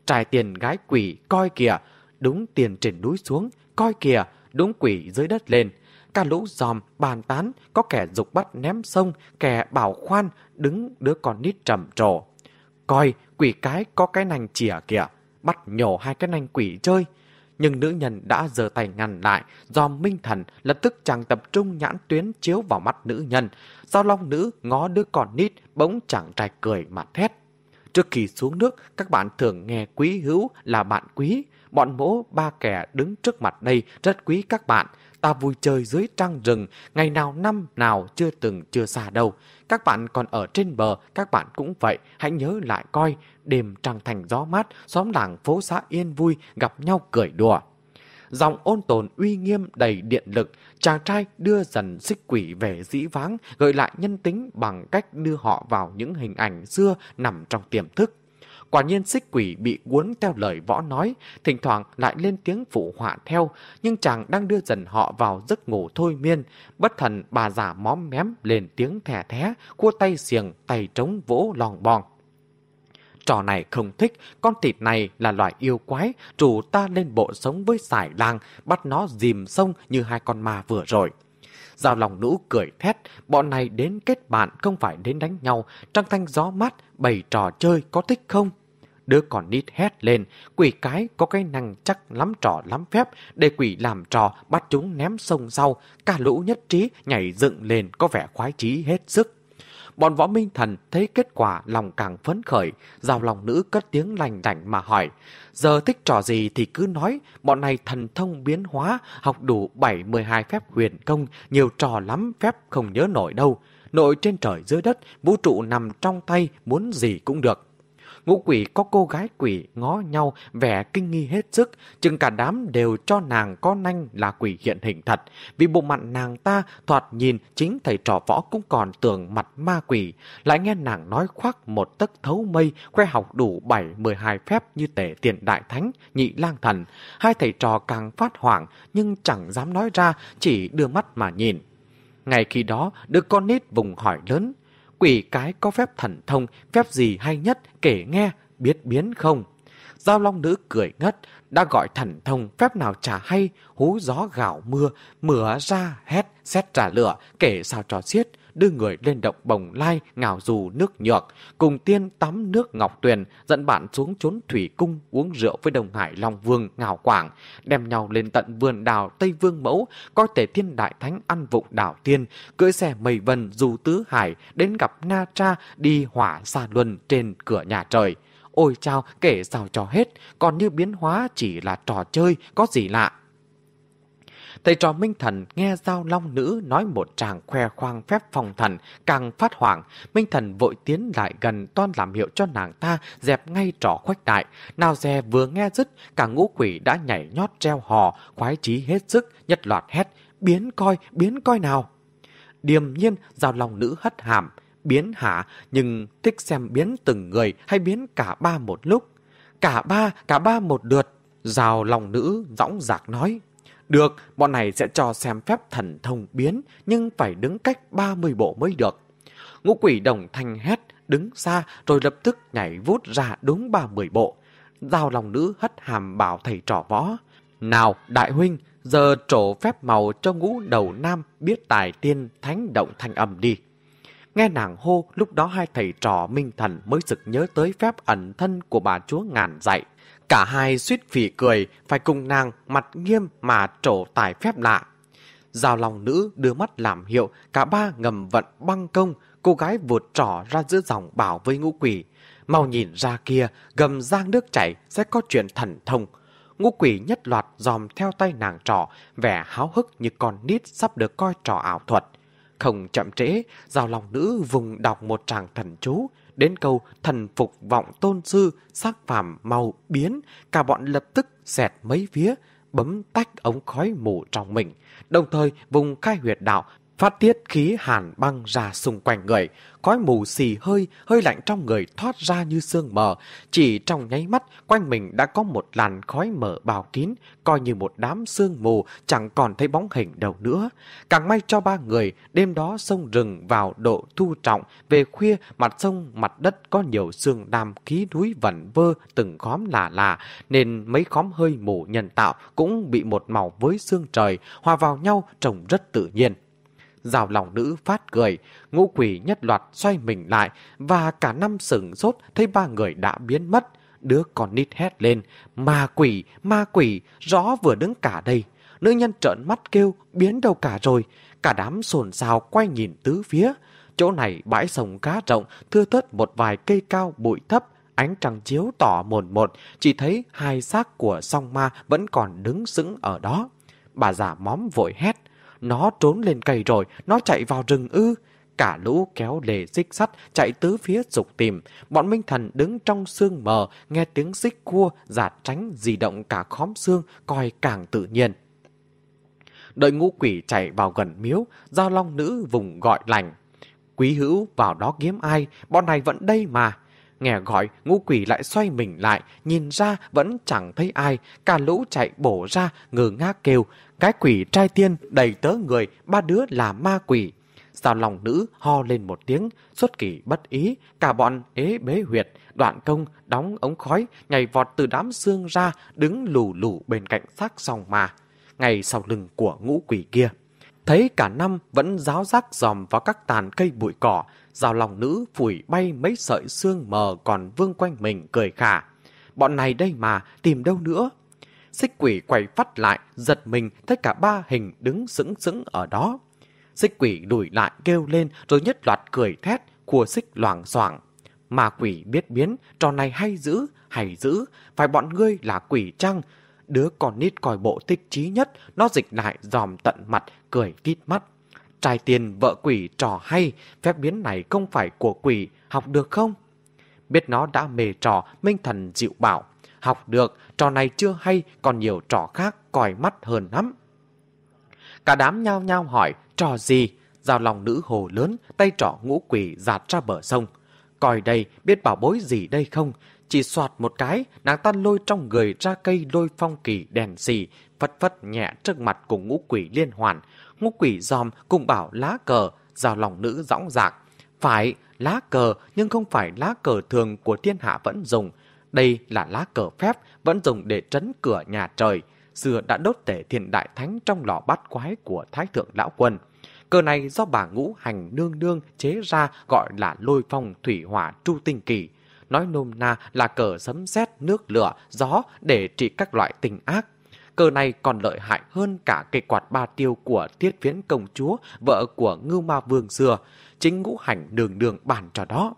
Trai tiền gái quỷ, coi kìa, đúng tiền trên núi xuống, coi kìa, đúng quỷ dưới đất lên. Cả lũ dòm, bàn tán, có kẻ dục bắt ném sông, kẻ bảo khoan, đứng đứa con nít trầm trồ. Coi, quỷ cái có cái nành chìa kìa, bắt nhổ hai cái nành quỷ chơi. Nhưng nữ nhân đã giơ tay ngăn lại, dòm minh thần lập tức chàng tập trung nhãn tuyến chiếu vào mắt nữ nhân. Giao long nữ ngó đứa con nít bỗng chẳng trai cười mà thét. Trước khi xuống nước, các bạn thường nghe quý hữu là bạn quý. Bọn mỗ ba kẻ đứng trước mặt đây rất quý các bạn. Ta vui chơi dưới trăng rừng, ngày nào năm nào chưa từng chưa xa đâu. Các bạn còn ở trên bờ, các bạn cũng vậy. Hãy nhớ lại coi, đêm trăng thành gió mát, xóm làng phố xã yên vui, gặp nhau cười đùa. Giọng ôn tồn uy nghiêm đầy điện lực, chàng trai đưa dần xích quỷ về dĩ váng, gợi lại nhân tính bằng cách đưa họ vào những hình ảnh xưa nằm trong tiềm thức. Quả nhiên xích quỷ bị cuốn theo lời võ nói, thỉnh thoảng lại lên tiếng phụ họa theo, nhưng chàng đang đưa dần họ vào giấc ngủ thôi miên. Bất thần bà già móm mém lên tiếng thẻ thé, cua tay xiềng, tay trống vỗ lòn bong. Trò này không thích, con thịt này là loại yêu quái, chủ ta lên bộ sống với sải lang, bắt nó dìm sông như hai con ma vừa rồi. Giao lòng nữ cười thét, bọn này đến kết bạn không phải đến đánh nhau, trăng thanh gió mát, bày trò chơi có thích không? Đứa còn nít hét lên, quỷ cái có cái năng chắc lắm trò lắm phép, để quỷ làm trò bắt chúng ném sông sau, cả lũ nhất trí nhảy dựng lên có vẻ khoái chí hết sức. Bọn võ minh thần thấy kết quả lòng càng phấn khởi, giao lòng nữ cất tiếng lành đảnh mà hỏi. Giờ thích trò gì thì cứ nói, bọn này thần thông biến hóa, học đủ 7-12 phép huyền công, nhiều trò lắm phép không nhớ nổi đâu. Nội trên trời dưới đất, vũ trụ nằm trong tay, muốn gì cũng được. Ngũ quỷ có cô gái quỷ ngó nhau vẻ kinh nghi hết sức, chừng cả đám đều cho nàng có nanh là quỷ hiện hình thật. Vì bộ mặt nàng ta thoạt nhìn chính thầy trò võ cũng còn tưởng mặt ma quỷ, lại nghe nàng nói khoác một tấc thấu mây, khoe học đủ 7-12 phép như tể tiền đại thánh, nhị lang thần. Hai thầy trò càng phát hoảng nhưng chẳng dám nói ra, chỉ đưa mắt mà nhìn. Ngày khi đó, được con nít vùng hỏi lớn, Quỷ cái có phép thần thông, phép gì hay nhất kể nghe, biết biến không? Giao long nữ cười ngất, đã gọi thần thông phép nào chả hay, hú gió gạo mưa, mửa ra hét, xét trả lửa, kể sao trò xiết, đưa người lên động bồng lai, ngào dù nước nhược, cùng tiên tắm nước ngọc tuyền, dẫn bạn xuống trốn thủy cung uống rượu với đồng hải Long Vương ngào quảng, đem nhau lên tận vườn đào Tây Vương Mẫu, coi tể thiên đại thánh ăn vụng đảo tiên, cưỡi xe mây vân dù tứ hải, đến gặp Na tra đi hỏa xa luân trên cửa nhà trời. Ôi chao, kể sao cho hết, còn như biến hóa chỉ là trò chơi, có gì lạ. Thầy trò Minh Thần nghe Giao Long Nữ nói một tràng khoe khoang phép phòng thần, càng phát hoảng. Minh Thần vội tiến lại gần toan làm hiệu cho nàng ta, dẹp ngay trò khoách đại. Nào dè vừa nghe dứt, cả ngũ quỷ đã nhảy nhót treo hò, khoái chí hết sức, nhất loạt hét, biến coi, biến coi nào. Điềm nhiên, Giao Long Nữ hất hàm, biến hả, nhưng thích xem biến từng người hay biến cả ba một lúc. Cả ba, cả ba một lượt. Giao Long Nữ dõng dạc nói. Được, bọn này sẽ cho xem phép thần thông biến, nhưng phải đứng cách 30 bộ mới được. Ngũ quỷ đồng thanh hét, đứng xa rồi lập tức nhảy vút ra đúng 30 bộ. Giao lòng nữ hất hàm bảo thầy trò võ. Nào, đại huynh, giờ trổ phép màu cho ngũ đầu nam biết tài tiên thánh động thanh âm đi. Nghe nàng hô, lúc đó hai thầy trò minh thần mới sực nhớ tới phép ẩn thân của bà chúa ngàn dạy. Cả hai suýt phỉ cười, phải cùng nàng mặt nghiêm mà trổ tài phép lạ. Giao lòng nữ đưa mắt làm hiệu, cả ba ngầm vận băng công, cô gái vụt trỏ ra giữa dòng bảo với ngũ quỷ. Mau nhìn ra kia, gầm giang nước chảy sẽ có chuyện thần thông. Ngũ quỷ nhất loạt dòm theo tay nàng trỏ, vẻ háo hức như con nít sắp được coi trò ảo thuật. Không chậm trễ, giao lòng nữ vùng đọc một tràng thần chú, đến câu thần phục vọng tôn sư, sắc phàm màu biến, cả bọn lập tức xẹt mấy phía, bấm tách ống khói mù trong mình, đồng thời vùng khai huyệt đạo, phát tiết khí hàn băng ra xung quanh người, khói mù xì hơi, hơi lạnh trong người thoát ra như sương mờ. Chỉ trong nháy mắt, quanh mình đã có một làn khói mờ bao kín, coi như một đám sương mù, chẳng còn thấy bóng hình đâu nữa. Càng may cho ba người, đêm đó sông rừng vào độ thu trọng, về khuya mặt sông mặt đất có nhiều sương đam khí núi vẩn vơ từng khóm lạ lạ, nên mấy khóm hơi mù nhân tạo cũng bị một màu với sương trời, hòa vào nhau trông rất tự nhiên. Rào lòng nữ phát cười, ngũ quỷ nhất loạt xoay mình lại và cả năm sừng sốt thấy ba người đã biến mất. Đứa con nít hét lên, ma quỷ, ma quỷ, rõ vừa đứng cả đây. Nữ nhân trợn mắt kêu, biến đâu cả rồi. Cả đám sồn xào quay nhìn tứ phía. Chỗ này bãi sông cá rộng, thưa thớt một vài cây cao bụi thấp, ánh trăng chiếu tỏ mồn một, chỉ thấy hai xác của song ma vẫn còn đứng sững ở đó. Bà già móm vội hét, nó trốn lên cây rồi, nó chạy vào rừng ư. cả lũ kéo lề xích sắt chạy tứ phía dục tìm. Bọn Minh Thần đứng trong sương mờ, nghe tiếng xích cua, giả tránh di động cả khóm xương, coi càng tự nhiên. Đợi ngũ quỷ chạy vào gần miếu, giao long nữ vùng gọi lành. Quý hữu vào đó kiếm ai, bọn này vẫn đây mà. Nghe gọi, ngũ quỷ lại xoay mình lại, nhìn ra vẫn chẳng thấy ai, cả lũ chạy bổ ra, ngừ ngác kêu. Cái quỷ trai tiên đầy tớ người, ba đứa là ma quỷ. Sao lòng nữ ho lên một tiếng, xuất kỳ bất ý, cả bọn ế bế huyệt, đoạn công, đóng ống khói, nhảy vọt từ đám xương ra, đứng lù lù bên cạnh xác sòng mà, ngay sau lưng của ngũ quỷ kia. Thấy cả năm vẫn giáo rác dòm vào các tàn cây bụi cỏ, Giao lòng nữ phủi bay mấy sợi xương mờ còn vương quanh mình cười khả. Bọn này đây mà, tìm đâu nữa? Xích quỷ quay phát lại, giật mình thấy cả ba hình đứng sững sững ở đó. Xích quỷ đuổi lại kêu lên rồi nhất loạt cười thét, của xích loảng xoảng. Mà quỷ biết biến, trò này hay giữ, hay giữ, phải bọn ngươi là quỷ trăng. Đứa con nít coi bộ tích trí nhất, nó dịch lại dòm tận mặt, cười tít mắt. Trai tiền vợ quỷ trò hay, phép biến này không phải của quỷ, học được không? Biết nó đã mề trò, Minh Thần dịu bảo. Học được, trò này chưa hay, còn nhiều trò khác, còi mắt hơn lắm. Cả đám nhao nhao hỏi, trò gì? Giao lòng nữ hồ lớn, tay trỏ ngũ quỷ giạt ra bờ sông. Coi đây, biết bảo bối gì đây không? Chỉ soạt một cái, nàng ta lôi trong người ra cây lôi phong kỳ đèn xì, phất phất nhẹ trước mặt của ngũ quỷ liên hoàn, ngũ quỷ giòm cùng bảo lá cờ, giao lòng nữ dõng dạc. Phải, lá cờ nhưng không phải lá cờ thường của thiên hạ vẫn dùng. Đây là lá cờ phép vẫn dùng để trấn cửa nhà trời. Xưa đã đốt tể thiền đại thánh trong lò bát quái của Thái Thượng Lão Quân. Cờ này do bà ngũ hành nương nương chế ra gọi là lôi phong thủy hỏa tru tinh kỳ. Nói nôm na là cờ sấm sét nước lửa, gió để trị các loại tình ác. Cờ này còn lợi hại hơn cả cây quạt ba tiêu của Tiết Viễn Công Chúa, vợ của Ngưu Ma Vương xưa. Chính ngũ hành đường đường bàn cho đó.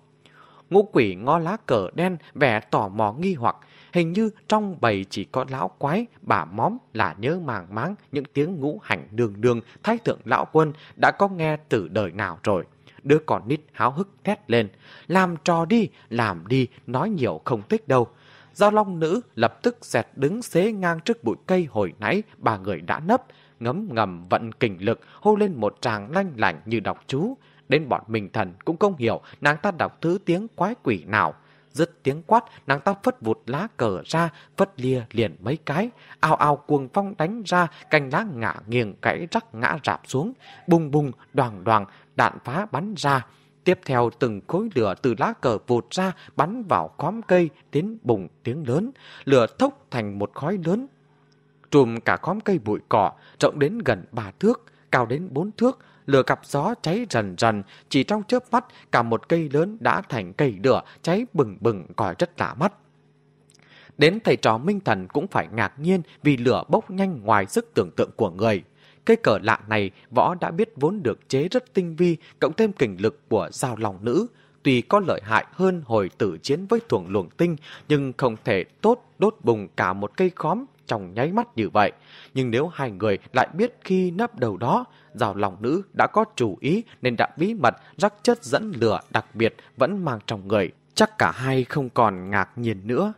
Ngũ quỷ ngó lá cờ đen vẻ tò mò nghi hoặc, hình như trong bầy chỉ có lão quái, bà móm là nhớ màng máng những tiếng ngũ hành đường đường thái thượng lão quân đã có nghe từ đời nào rồi. Đứa con nít háo hức thét lên, làm trò đi, làm đi, nói nhiều không thích đâu. Giao long nữ lập tức dẹt đứng xế ngang trước bụi cây hồi nãy ba người đã nấp, ngấm ngầm vận kình lực hô lên một tràng lanh lảnh như đọc chú. Đến bọn mình thần cũng không hiểu nàng ta đọc thứ tiếng quái quỷ nào. Dứt tiếng quát, nàng ta phất vụt lá cờ ra, phất lia liền mấy cái. Ao ao cuồng phong đánh ra, cành lá ngã nghiêng gãy rắc ngã rạp xuống. Bùng bùng, đoàn đoàn, đạn phá bắn ra. Tiếp theo từng khối lửa từ lá cờ vụt ra bắn vào khóm cây đến bùng tiếng lớn. Lửa thốc thành một khói lớn. Trùm cả khóm cây bụi cỏ rộng đến gần ba thước, cao đến bốn thước. Lửa cặp gió cháy rần rần chỉ trong chớp mắt cả một cây lớn đã thành cây lửa cháy bừng bừng còi rất lạ mắt. Đến thầy trò Minh Thần cũng phải ngạc nhiên vì lửa bốc nhanh ngoài sức tưởng tượng của người. Cây cờ lạ này võ đã biết vốn được chế rất tinh vi, cộng thêm kình lực của giao lòng nữ. Tuy có lợi hại hơn hồi tử chiến với thuồng luồng tinh, nhưng không thể tốt đốt bùng cả một cây khóm trong nháy mắt như vậy. Nhưng nếu hai người lại biết khi nấp đầu đó, rào lòng nữ đã có chủ ý nên đã bí mật rắc chất dẫn lửa đặc biệt vẫn mang trong người. Chắc cả hai không còn ngạc nhiên nữa.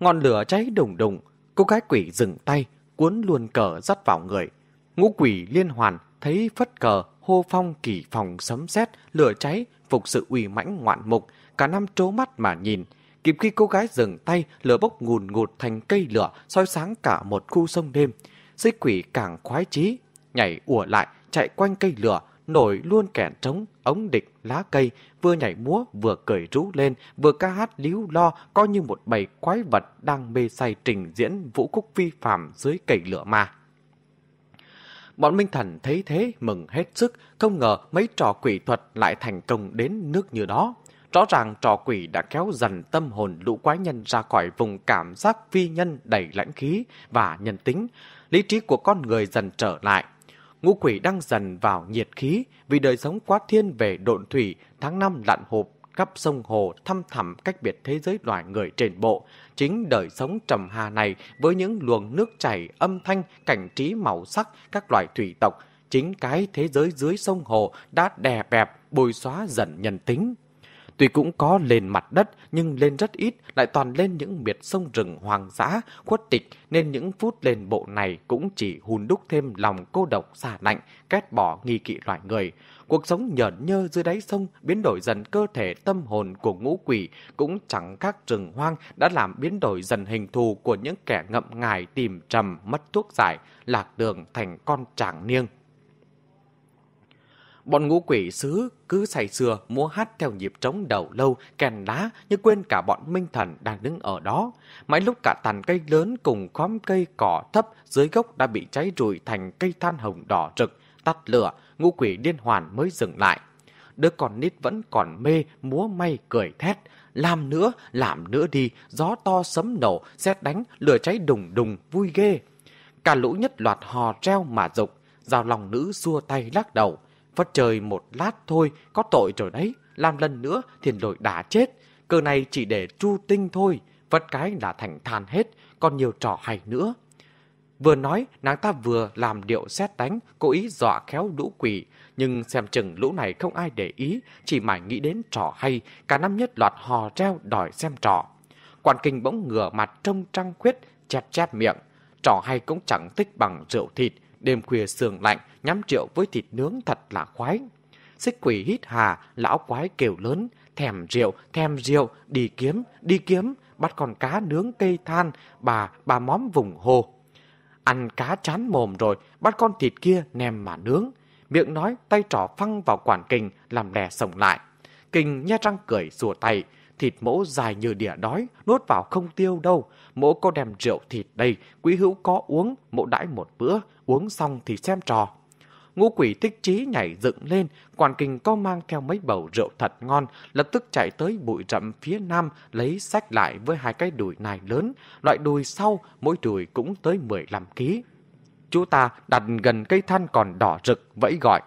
Ngọn lửa cháy đùng đùng, cô gái quỷ dừng tay, cuốn luôn cờ dắt vào người. Ngũ quỷ liên hoàn thấy phất cờ, hô phong kỳ phòng sấm sét lửa cháy, phục sự uy mãnh ngoạn mục, cả năm trố mắt mà nhìn. Kịp khi cô gái dừng tay, lửa bốc ngùn ngụt thành cây lửa, soi sáng cả một khu sông đêm. Xích quỷ càng khoái chí, nhảy ùa lại, chạy quanh cây lửa, nổi luôn kẻn trống, ống địch, lá cây, vừa nhảy múa, vừa cười rú lên, vừa ca hát líu lo, coi như một bầy quái vật đang mê say trình diễn vũ khúc vi phạm dưới cầy lửa ma. Bọn Minh Thần thấy thế mừng hết sức, không ngờ mấy trò quỷ thuật lại thành công đến nước như đó. Rõ ràng trò quỷ đã kéo dần tâm hồn lũ quái nhân ra khỏi vùng cảm giác phi nhân đầy lãnh khí và nhân tính. Lý trí của con người dần trở lại, ngũ quỷ đang dần vào nhiệt khí vì đời sống quá thiên về độn thủy, tháng năm lặn hộp, khắp sông hồ thăm thẳm cách biệt thế giới loài người trên bộ. Chính đời sống trầm hà này với những luồng nước chảy, âm thanh, cảnh trí màu sắc, các loài thủy tộc, chính cái thế giới dưới sông hồ đã đè bẹp, bồi xóa dần nhân tính. Tuy cũng có lên mặt đất nhưng lên rất ít, lại toàn lên những miệt sông rừng hoang dã, khuất tịch nên những phút lên bộ này cũng chỉ hùn đúc thêm lòng cô độc xa lạnh, két bỏ nghi kỵ loài người. Cuộc sống nhợn nhơ dưới đáy sông biến đổi dần cơ thể tâm hồn của ngũ quỷ cũng chẳng các rừng hoang đã làm biến đổi dần hình thù của những kẻ ngậm ngài tìm trầm mất thuốc giải, lạc đường thành con tràng niêng. Bọn ngũ quỷ sứ cứ say sưa múa hát theo nhịp trống đầu lâu, kèn đá như quên cả bọn minh thần đang đứng ở đó. Mãi lúc cả tàn cây lớn cùng khóm cây cỏ thấp dưới gốc đã bị cháy rụi thành cây than hồng đỏ rực, tắt lửa, ngũ quỷ điên hoàn mới dừng lại. Đứa con nít vẫn còn mê, múa may, cười thét. Làm nữa, làm nữa đi, gió to sấm nổ, xét đánh, lửa cháy đùng đùng, vui ghê. Cả lũ nhất loạt hò treo mà rục giao lòng nữ xua tay lắc đầu phật trời một lát thôi, có tội rồi đấy, làm lần nữa thiền lội đã chết. cơ này chỉ để chu tinh thôi, vất cái là thành than hết, còn nhiều trò hay nữa. Vừa nói, nàng ta vừa làm điệu xét đánh, cố ý dọa khéo lũ quỷ. Nhưng xem chừng lũ này không ai để ý, chỉ mãi nghĩ đến trò hay, cả năm nhất loạt hò reo đòi xem trò. Quan kinh bỗng ngửa mặt trông trăng khuyết, chép chép miệng. Trò hay cũng chẳng thích bằng rượu thịt, đêm khuya sương lạnh, nhắm rượu với thịt nướng thật là khoái. Xích quỷ hít hà, lão quái kêu lớn, thèm rượu, thèm rượu, đi kiếm, đi kiếm, bắt con cá nướng cây than, bà, bà móm vùng hồ. Ăn cá chán mồm rồi, bắt con thịt kia nèm mà nướng. Miệng nói, tay trỏ phăng vào quản kình, làm đè sổng lại. Kình nha răng cười rùa tay, thịt mỗ dài như đĩa đói, nuốt vào không tiêu đâu. Mỗ có đem rượu thịt đây, quý hữu có uống, mỗ đãi một bữa, uống xong thì xem trò. Ngũ quỷ thích trí nhảy dựng lên, quản kình có mang theo mấy bầu rượu thật ngon, lập tức chạy tới bụi rậm phía nam, lấy sách lại với hai cái đùi nài lớn, loại đùi sau, mỗi đùi cũng tới 15 kg. Chú ta đặt gần cây than còn đỏ rực, vẫy gọi.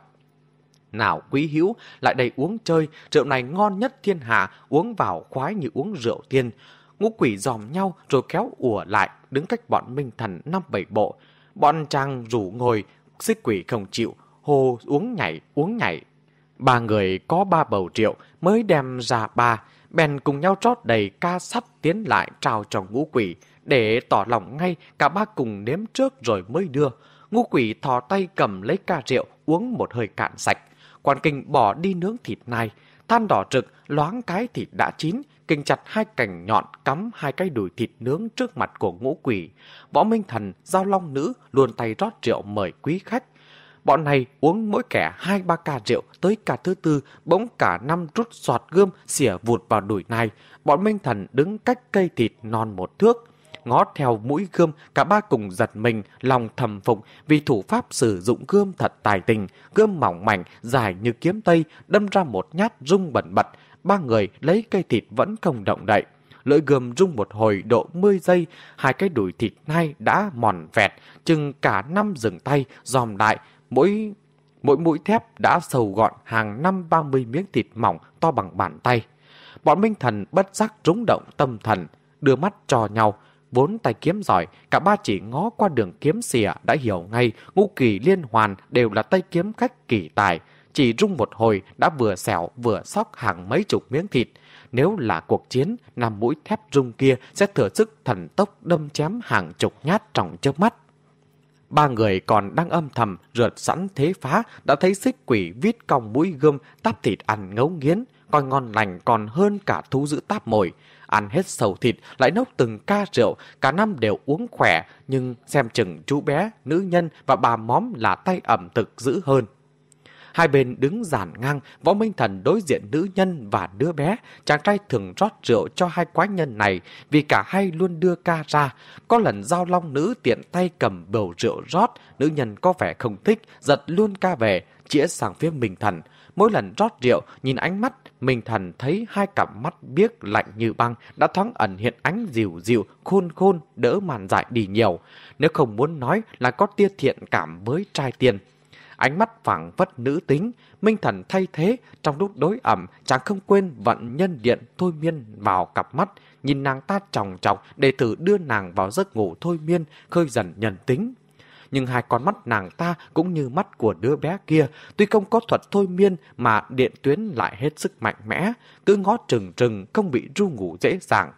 Nào quý hữu lại đầy uống chơi, rượu này ngon nhất thiên hạ, uống vào khoái như uống rượu tiên. Ngũ quỷ dòm nhau rồi kéo ùa lại, đứng cách bọn minh thần năm bảy bộ. Bọn chàng rủ ngồi, xích quỷ không chịu, hồ uống nhảy, uống nhảy. Ba người có ba bầu rượu mới đem ra ba, bèn cùng nhau trót đầy ca sắt tiến lại trao cho ngũ quỷ, để tỏ lòng ngay cả ba cùng nếm trước rồi mới đưa. Ngũ quỷ thò tay cầm lấy ca rượu uống một hơi cạn sạch. Quan kinh bỏ đi nướng thịt này, than đỏ rực, loáng cái thịt đã chín, kinh chặt hai cành nhọn cắm hai cái đùi thịt nướng trước mặt của ngũ quỷ. Võ Minh Thần, Giao Long Nữ luôn tay rót rượu mời quý khách. Bọn này uống mỗi kẻ hai ba ca rượu tới cả thứ tư, bỗng cả năm rút soạt gươm xỉa vụt vào đùi này. Bọn Minh Thần đứng cách cây thịt non một thước. Ngó theo mũi gươm, cả ba cùng giật mình, lòng thầm phục vì thủ pháp sử dụng gươm thật tài tình. Gươm mỏng mảnh, dài như kiếm tây, đâm ra một nhát rung bẩn bật. Ba người lấy cây thịt vẫn không động đậy. Lưỡi gươm rung một hồi độ 10 giây, hai cái đùi thịt nay đã mòn vẹt, chừng cả năm dừng tay, dòm lại, mỗi mỗi mũi thép đã sầu gọn hàng năm 30 miếng thịt mỏng to bằng bàn tay. Bọn Minh Thần bất giác rúng động tâm thần, đưa mắt cho nhau, vốn tay kiếm giỏi, cả ba chỉ ngó qua đường kiếm xìa đã hiểu ngay ngũ kỳ liên hoàn đều là tay kiếm khách kỳ tài. Chỉ rung một hồi đã vừa xẻo vừa sóc hàng mấy chục miếng thịt. Nếu là cuộc chiến, nằm mũi thép rung kia sẽ thừa sức thần tốc đâm chém hàng chục nhát trong chớp mắt. Ba người còn đang âm thầm rượt sẵn thế phá đã thấy xích quỷ vít còng mũi gươm táp thịt ăn ngấu nghiến, coi ngon lành còn hơn cả thú giữ táp mồi. Ăn hết sầu thịt, lại nốc từng ca rượu, cả năm đều uống khỏe, nhưng xem chừng chú bé, nữ nhân và bà móm là tay ẩm thực dữ hơn. Hai bên đứng giản ngang, võ minh thần đối diện nữ nhân và đứa bé. Chàng trai thường rót rượu cho hai quái nhân này vì cả hai luôn đưa ca ra. Có lần giao long nữ tiện tay cầm bầu rượu rót, nữ nhân có vẻ không thích, giật luôn ca về, chĩa sang phía minh thần. Mỗi lần rót rượu, nhìn ánh mắt, Minh Thần thấy hai cặp mắt biếc lạnh như băng đã thoáng ẩn hiện ánh dịu dịu, khôn khôn, đỡ màn dại đi nhiều. Nếu không muốn nói là có tia thiện cảm với trai tiền. Ánh mắt phẳng vất nữ tính, Minh Thần thay thế, trong lúc đối ẩm, chàng không quên vận nhân điện thôi miên vào cặp mắt, nhìn nàng ta trọng trọng để thử đưa nàng vào giấc ngủ thôi miên, khơi dần nhân tính nhưng hai con mắt nàng ta cũng như mắt của đứa bé kia, tuy không có thuật thôi miên mà điện tuyến lại hết sức mạnh mẽ, cứ ngó trừng trừng không bị ru ngủ dễ dàng.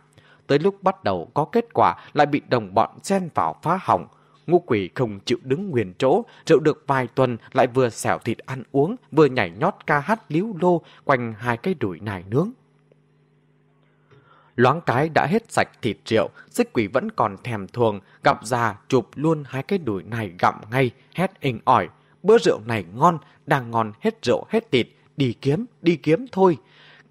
Tới lúc bắt đầu có kết quả lại bị đồng bọn xen vào phá hỏng. Ngũ quỷ không chịu đứng nguyên chỗ, rượu được vài tuần lại vừa xẻo thịt ăn uống, vừa nhảy nhót ca hát líu lô quanh hai cái đùi nải nướng. Loáng cái đã hết sạch thịt rượu, xích quỷ vẫn còn thèm thuồng, gặp già chụp luôn hai cái đùi này gặm ngay, hét inh ỏi. Bữa rượu này ngon, đang ngon hết rượu hết thịt, đi kiếm, đi kiếm thôi.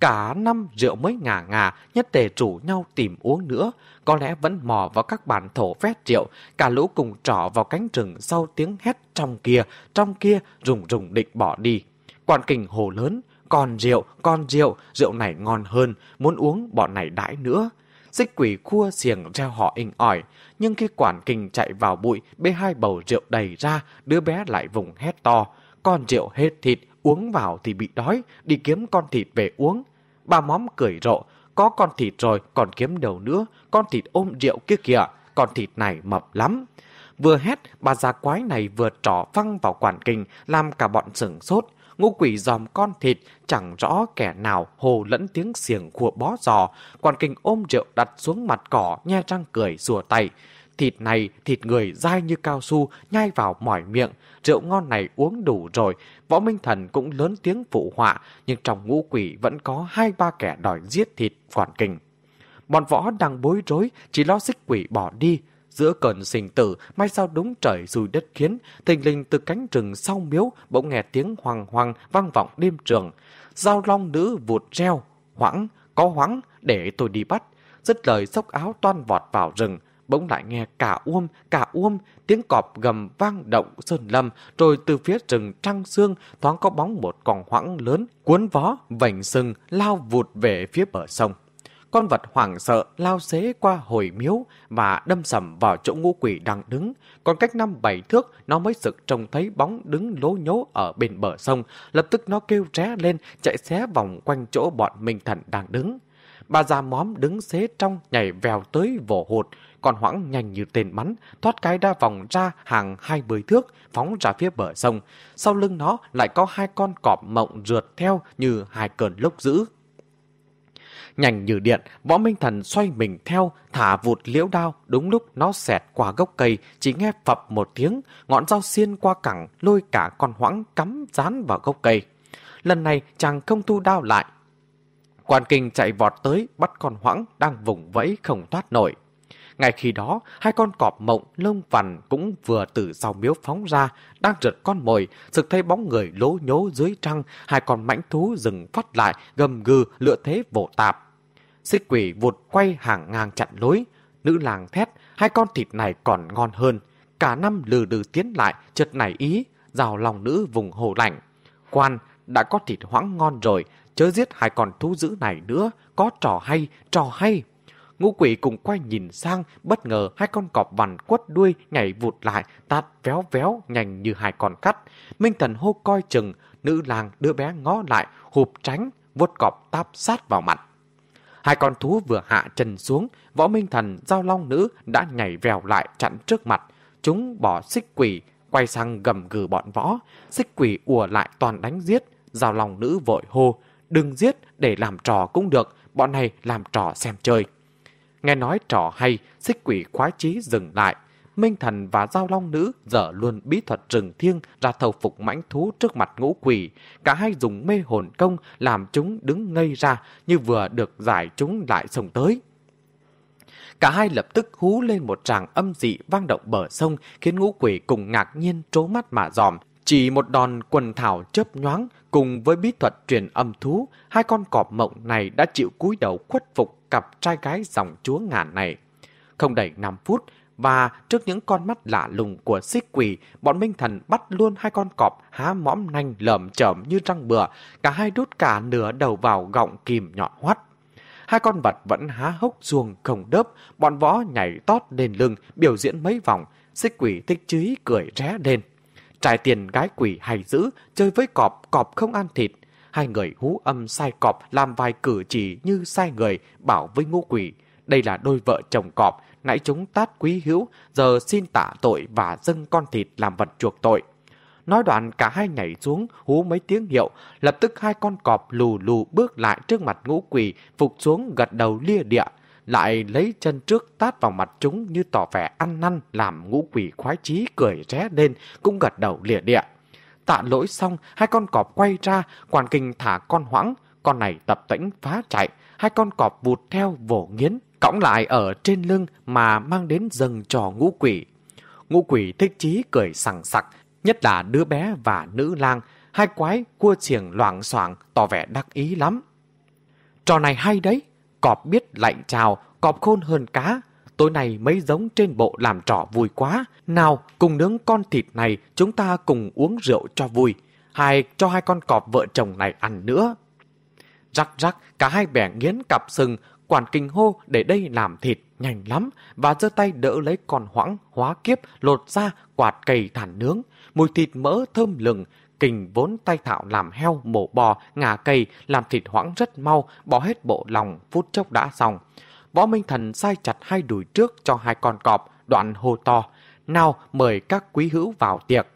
Cả năm rượu mới ngả ngà, nhất tề rủ nhau tìm uống nữa. Có lẽ vẫn mò vào các bản thổ phét rượu, cả lũ cùng trỏ vào cánh rừng sau tiếng hét trong kia, trong kia rùng rùng định bỏ đi. Quan kình hồ lớn, còn rượu, còn rượu, rượu này ngon hơn, muốn uống bọn này đãi nữa. Xích quỷ cua xiềng reo họ inh ỏi, nhưng khi quản kình chạy vào bụi, bê hai bầu rượu đầy ra, đứa bé lại vùng hét to. Con rượu hết thịt, uống vào thì bị đói, đi kiếm con thịt về uống. Bà móm cười rộ, có con thịt rồi, còn kiếm đầu nữa, con thịt ôm rượu kia kìa, con thịt này mập lắm. Vừa hét, bà già quái này vừa trỏ văng vào quản kình, làm cả bọn sửng sốt ngũ quỷ dòm con thịt, chẳng rõ kẻ nào hồ lẫn tiếng xiềng của bó giò. Quan kinh ôm rượu đặt xuống mặt cỏ, nhe răng cười, rùa tay. Thịt này, thịt người dai như cao su, nhai vào mỏi miệng. Rượu ngon này uống đủ rồi. Võ Minh Thần cũng lớn tiếng phụ họa, nhưng trong ngũ quỷ vẫn có hai ba kẻ đòi giết thịt quản kinh. Bọn võ đang bối rối, chỉ lo xích quỷ bỏ đi. Giữa cơn sinh tử, may sao đúng trời rùi đất khiến, thình lình từ cánh rừng sau miếu bỗng nghe tiếng hoàng hoàng vang vọng đêm trường. Giao long nữ vụt reo, hoãng, có hoãng, để tôi đi bắt. Dứt lời sốc áo toan vọt vào rừng, bỗng lại nghe cả uôm, cả uôm, tiếng cọp gầm vang động sơn lâm, rồi từ phía rừng trăng xương thoáng có bóng một con hoãng lớn, cuốn vó, vành sừng, lao vụt về phía bờ sông con vật hoảng sợ lao xế qua hồi miếu và đâm sầm vào chỗ ngũ quỷ đang đứng. Còn cách năm bảy thước, nó mới sực trông thấy bóng đứng lố nhố ở bên bờ sông. Lập tức nó kêu ré lên, chạy xé vòng quanh chỗ bọn Minh Thần đang đứng. Bà già móm đứng xế trong nhảy vèo tới vồ hụt, còn hoãng nhanh như tên bắn, thoát cái đa vòng ra hàng hai mươi thước, phóng ra phía bờ sông. Sau lưng nó lại có hai con cọp mộng rượt theo như hai cơn lốc dữ. Nhanh như điện, võ minh thần xoay mình theo, thả vụt liễu đao, đúng lúc nó xẹt qua gốc cây, chỉ nghe phập một tiếng, ngọn dao xiên qua cẳng, lôi cả con hoãng cắm dán vào gốc cây. Lần này chàng không thu đao lại. Quan kinh chạy vọt tới, bắt con hoãng đang vùng vẫy không thoát nổi. Ngay khi đó, hai con cọp mộng lông vằn cũng vừa từ sau miếu phóng ra, đang rượt con mồi, sực thấy bóng người lố nhố dưới trăng, hai con mãnh thú dừng phát lại, gầm gừ, lựa thế vỗ tạp. Xích quỷ vụt quay hàng ngang chặn lối, nữ làng thét, hai con thịt này còn ngon hơn. Cả năm lừ đừ tiến lại, chợt nảy ý, rào lòng nữ vùng hồ lạnh. Quan, đã có thịt hoãng ngon rồi, chớ giết hai con thú dữ này nữa, có trò hay, trò hay. Ngũ quỷ cùng quay nhìn sang, bất ngờ hai con cọp vằn quất đuôi nhảy vụt lại, tát véo véo nhanh như hai con cắt. Minh thần hô coi chừng, nữ làng đưa bé ngó lại, hụp tránh, vuốt cọp táp sát vào mặt. Hai con thú vừa hạ chân xuống, võ minh thần, giao long nữ đã nhảy vèo lại chặn trước mặt. Chúng bỏ xích quỷ, quay sang gầm gừ bọn võ. Xích quỷ ùa lại toàn đánh giết. Giao long nữ vội hô, đừng giết để làm trò cũng được, bọn này làm trò xem chơi. Nghe nói trò hay, xích quỷ khoái chí dừng lại. Minh thần và giao long nữ dở luôn bí thuật rừng thiêng ra thầu phục mãnh thú trước mặt ngũ quỷ. Cả hai dùng mê hồn công làm chúng đứng ngây ra như vừa được giải chúng lại sông tới. Cả hai lập tức hú lên một tràng âm dị vang động bờ sông khiến ngũ quỷ cùng ngạc nhiên trố mắt mà dòm. Chỉ một đòn quần thảo chớp nhoáng cùng với bí thuật truyền âm thú, hai con cọp mộng này đã chịu cúi đầu khuất phục cặp trai gái dòng chúa ngàn này. Không đầy 5 phút, và trước những con mắt lạ lùng của xích quỷ, bọn Minh Thần bắt luôn hai con cọp há mõm nanh lởm chởm như răng bừa, cả hai đút cả nửa đầu vào gọng kìm nhọn hoắt. Hai con vật vẫn há hốc ruồng không đớp, bọn võ nhảy tót lên lưng, biểu diễn mấy vòng, xích quỷ thích chí cười ré lên. Trải tiền gái quỷ hay dữ, chơi với cọp, cọp không ăn thịt. Hai người hú âm sai cọp làm vài cử chỉ như sai người, bảo với ngũ quỷ. Đây là đôi vợ chồng cọp, nãy chúng tát quý hữu, giờ xin tạ tội và dâng con thịt làm vật chuộc tội. Nói đoạn cả hai nhảy xuống, hú mấy tiếng hiệu, lập tức hai con cọp lù lù bước lại trước mặt ngũ quỷ, phục xuống gật đầu lia địa, lại lấy chân trước tát vào mặt chúng như tỏ vẻ ăn năn làm ngũ quỷ khoái chí cười ré lên, cũng gật đầu lìa địa. Tạ lỗi xong, hai con cọp quay ra, quản kinh thả con hoãng, con này tập tĩnh phá chạy, hai con cọp vụt theo vổ nghiến, cõng lại ở trên lưng mà mang đến dâng trò ngũ quỷ. Ngũ quỷ thích chí cười sằng sặc, nhất là đứa bé và nữ lang, hai quái cua xiềng loảng xoảng tỏ vẻ đắc ý lắm. Trò này hay đấy, cọp biết lạnh chào, cọp khôn hơn cá. Tối nay mấy giống trên bộ làm trò vui quá. Nào, cùng nướng con thịt này, chúng ta cùng uống rượu cho vui. Hai cho hai con cọp vợ chồng này ăn nữa. Rắc rắc, cả hai bẻ nghiến cặp sừng, quản kinh hô để đây làm thịt nhanh lắm và giơ tay đỡ lấy con hoãng, hóa kiếp, lột ra quạt cầy thản nướng. Mùi thịt mỡ thơm lừng, kình vốn tay thạo làm heo, mổ bò, ngà cây làm thịt hoãng rất mau bỏ hết bộ lòng, phút chốc đã xong. Võ minh thần sai chặt hai đùi trước cho hai con cọp, đoạn hô to, nào, mời các quý hữu vào tiệc.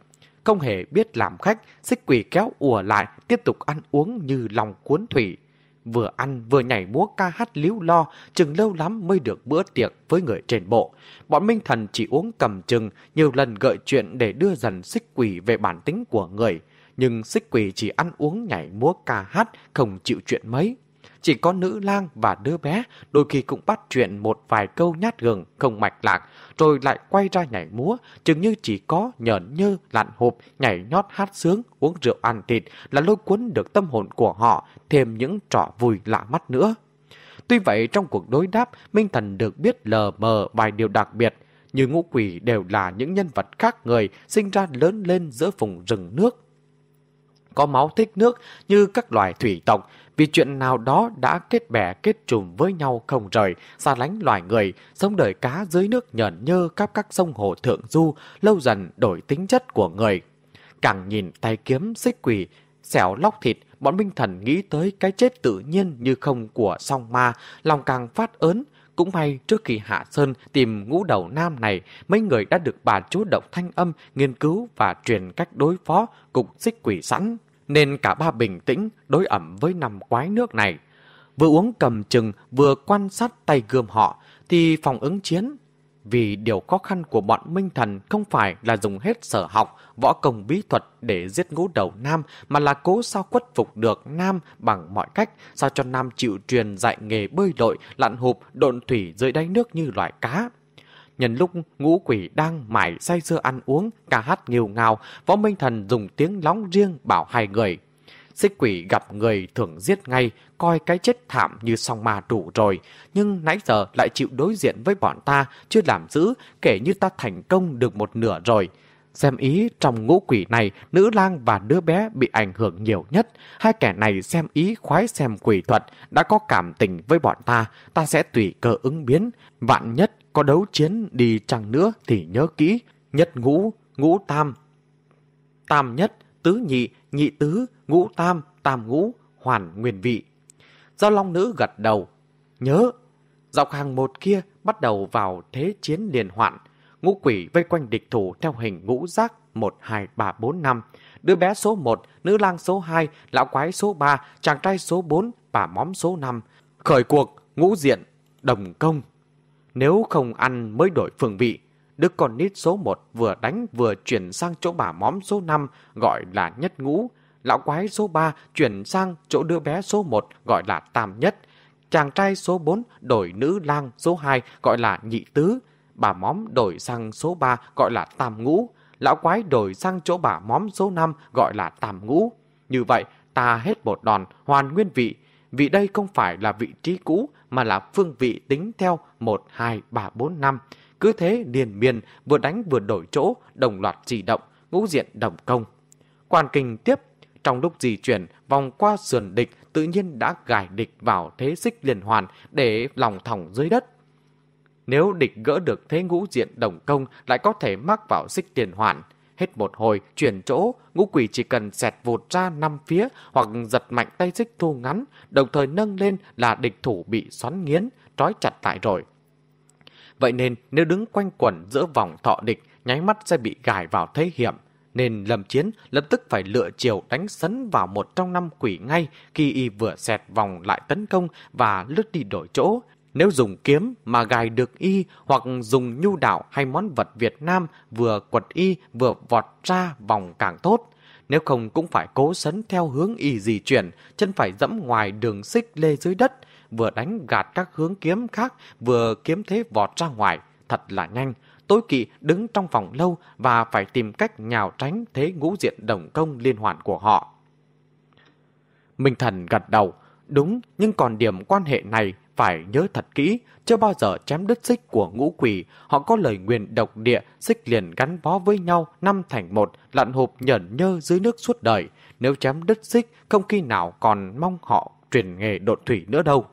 Không hề biết làm khách, xích quỷ kéo ùa lại, tiếp tục ăn uống như lòng cuốn thủy vừa ăn vừa nhảy múa ca hát líu lo, chừng lâu lắm mới được bữa tiệc với người trên bộ. Bọn Minh Thần chỉ uống cầm chừng, nhiều lần gợi chuyện để đưa dần xích quỷ về bản tính của người. Nhưng xích quỷ chỉ ăn uống nhảy múa ca hát, không chịu chuyện mấy. Chỉ có nữ lang và đứa bé đôi khi cũng bắt chuyện một vài câu nhát gừng không mạch lạc, rồi lại quay ra nhảy múa, chừng như chỉ có nhởn nhơ, lặn hộp, nhảy nhót hát sướng, uống rượu ăn thịt là lôi cuốn được tâm hồn của họ, thêm những trò vui lạ mắt nữa. Tuy vậy trong cuộc đối đáp, Minh Thần được biết lờ mờ vài điều đặc biệt, như ngũ quỷ đều là những nhân vật khác người sinh ra lớn lên giữa vùng rừng nước. Có máu thích nước như các loài thủy tộc, vì chuyện nào đó đã kết bè kết trùm với nhau không rời, xa lánh loài người, sống đời cá dưới nước nhờn nhơ khắp các sông hồ thượng du, lâu dần đổi tính chất của người. Càng nhìn tay kiếm xích quỷ, xẻo lóc thịt, bọn Minh Thần nghĩ tới cái chết tự nhiên như không của song ma, lòng càng phát ớn. Cũng may trước khi Hạ Sơn tìm ngũ đầu nam này, mấy người đã được bà chú Động Thanh Âm nghiên cứu và truyền cách đối phó cục xích quỷ sẵn nên cả ba bình tĩnh đối ẩm với năm quái nước này. Vừa uống cầm chừng, vừa quan sát tay gươm họ, thì phòng ứng chiến. Vì điều khó khăn của bọn Minh Thần không phải là dùng hết sở học, võ công bí thuật để giết ngũ đầu Nam, mà là cố sao khuất phục được Nam bằng mọi cách, sao cho Nam chịu truyền dạy nghề bơi lội, lặn hụp, độn thủy dưới đáy nước như loài cá. Nhân lúc ngũ quỷ đang mải say sưa ăn uống, ca hát nghiêu ngào, võ minh thần dùng tiếng lóng riêng bảo hai người. Xích quỷ gặp người thường giết ngay, coi cái chết thảm như song ma đủ rồi, nhưng nãy giờ lại chịu đối diện với bọn ta, chưa làm giữ, kể như ta thành công được một nửa rồi. Xem ý trong ngũ quỷ này, nữ lang và đứa bé bị ảnh hưởng nhiều nhất. Hai kẻ này xem ý khoái xem quỷ thuật, đã có cảm tình với bọn ta, ta sẽ tùy cơ ứng biến. Vạn nhất có đấu chiến đi chăng nữa thì nhớ kỹ, nhất ngũ, ngũ tam, tam nhất, tứ nhị, nhị tứ, ngũ tam, tam ngũ, hoàn nguyên vị. Giao long nữ gật đầu, nhớ, dọc hàng một kia bắt đầu vào thế chiến liền hoạn, ngũ quỷ vây quanh địch thủ theo hình ngũ giác 1, 2, 3, 4, 5. Đứa bé số 1, nữ lang số 2, lão quái số 3, chàng trai số 4, và móm số 5. Khởi cuộc, ngũ diện, đồng công. Nếu không ăn mới đổi phương vị, đứa con nít số 1 vừa đánh vừa chuyển sang chỗ bà móm số 5 gọi là nhất ngũ. Lão quái số 3 chuyển sang chỗ đứa bé số 1 gọi là tam nhất. Chàng trai số 4 đổi nữ lang số 2 gọi là nhị tứ. Bà móm đổi sang số 3 gọi là tam ngũ. Lão quái đổi sang chỗ bà móm số 5 gọi là tam ngũ. Như vậy, ta hết một đòn, hoàn nguyên vị. Vì đây không phải là vị trí cũ mà là phương vị tính theo 1, 2, 3, 4, 5. Cứ thế liền miên, vừa đánh vừa đổi chỗ, đồng loạt di động, ngũ diện đồng công. Quan kinh tiếp, trong lúc di chuyển, vòng qua sườn địch tự nhiên đã gài địch vào thế xích liên hoàn để lòng thòng dưới đất. Nếu địch gỡ được thế ngũ diện đồng công lại có thể mắc vào xích tiền hoàn. Hết một hồi, chuyển chỗ, ngũ quỷ chỉ cần xẹt vụt ra năm phía hoặc giật mạnh tay xích thu ngắn, đồng thời nâng lên là địch thủ bị xoắn nghiến, trói chặt lại rồi. Vậy nên nếu đứng quanh quẩn giữa vòng thọ địch, nháy mắt sẽ bị gài vào thế hiểm. Nên Lâm Chiến lập tức phải lựa chiều đánh sấn vào một trong năm quỷ ngay khi y vừa xẹt vòng lại tấn công và lướt đi đổi chỗ. Nếu dùng kiếm mà gài được y hoặc dùng nhu đạo hay món vật Việt Nam vừa quật y vừa vọt ra vòng càng tốt. Nếu không cũng phải cố sấn theo hướng y di chuyển, chân phải dẫm ngoài đường xích lê dưới đất, vừa đánh gạt các hướng kiếm khác, vừa kiếm thế vọt ra ngoài. Thật là nhanh. Tối kỵ đứng trong phòng lâu và phải tìm cách nhào tránh thế ngũ diện đồng công liên hoàn của họ. Minh Thần gật đầu. Đúng, nhưng còn điểm quan hệ này phải nhớ thật kỹ, chưa bao giờ chém đứt xích của ngũ quỷ, họ có lời nguyền độc địa, xích liền gắn bó với nhau năm thành một, lặn hộp nhẫn nhơ dưới nước suốt đời. Nếu chém đứt xích, không khi nào còn mong họ truyền nghề đột thủy nữa đâu.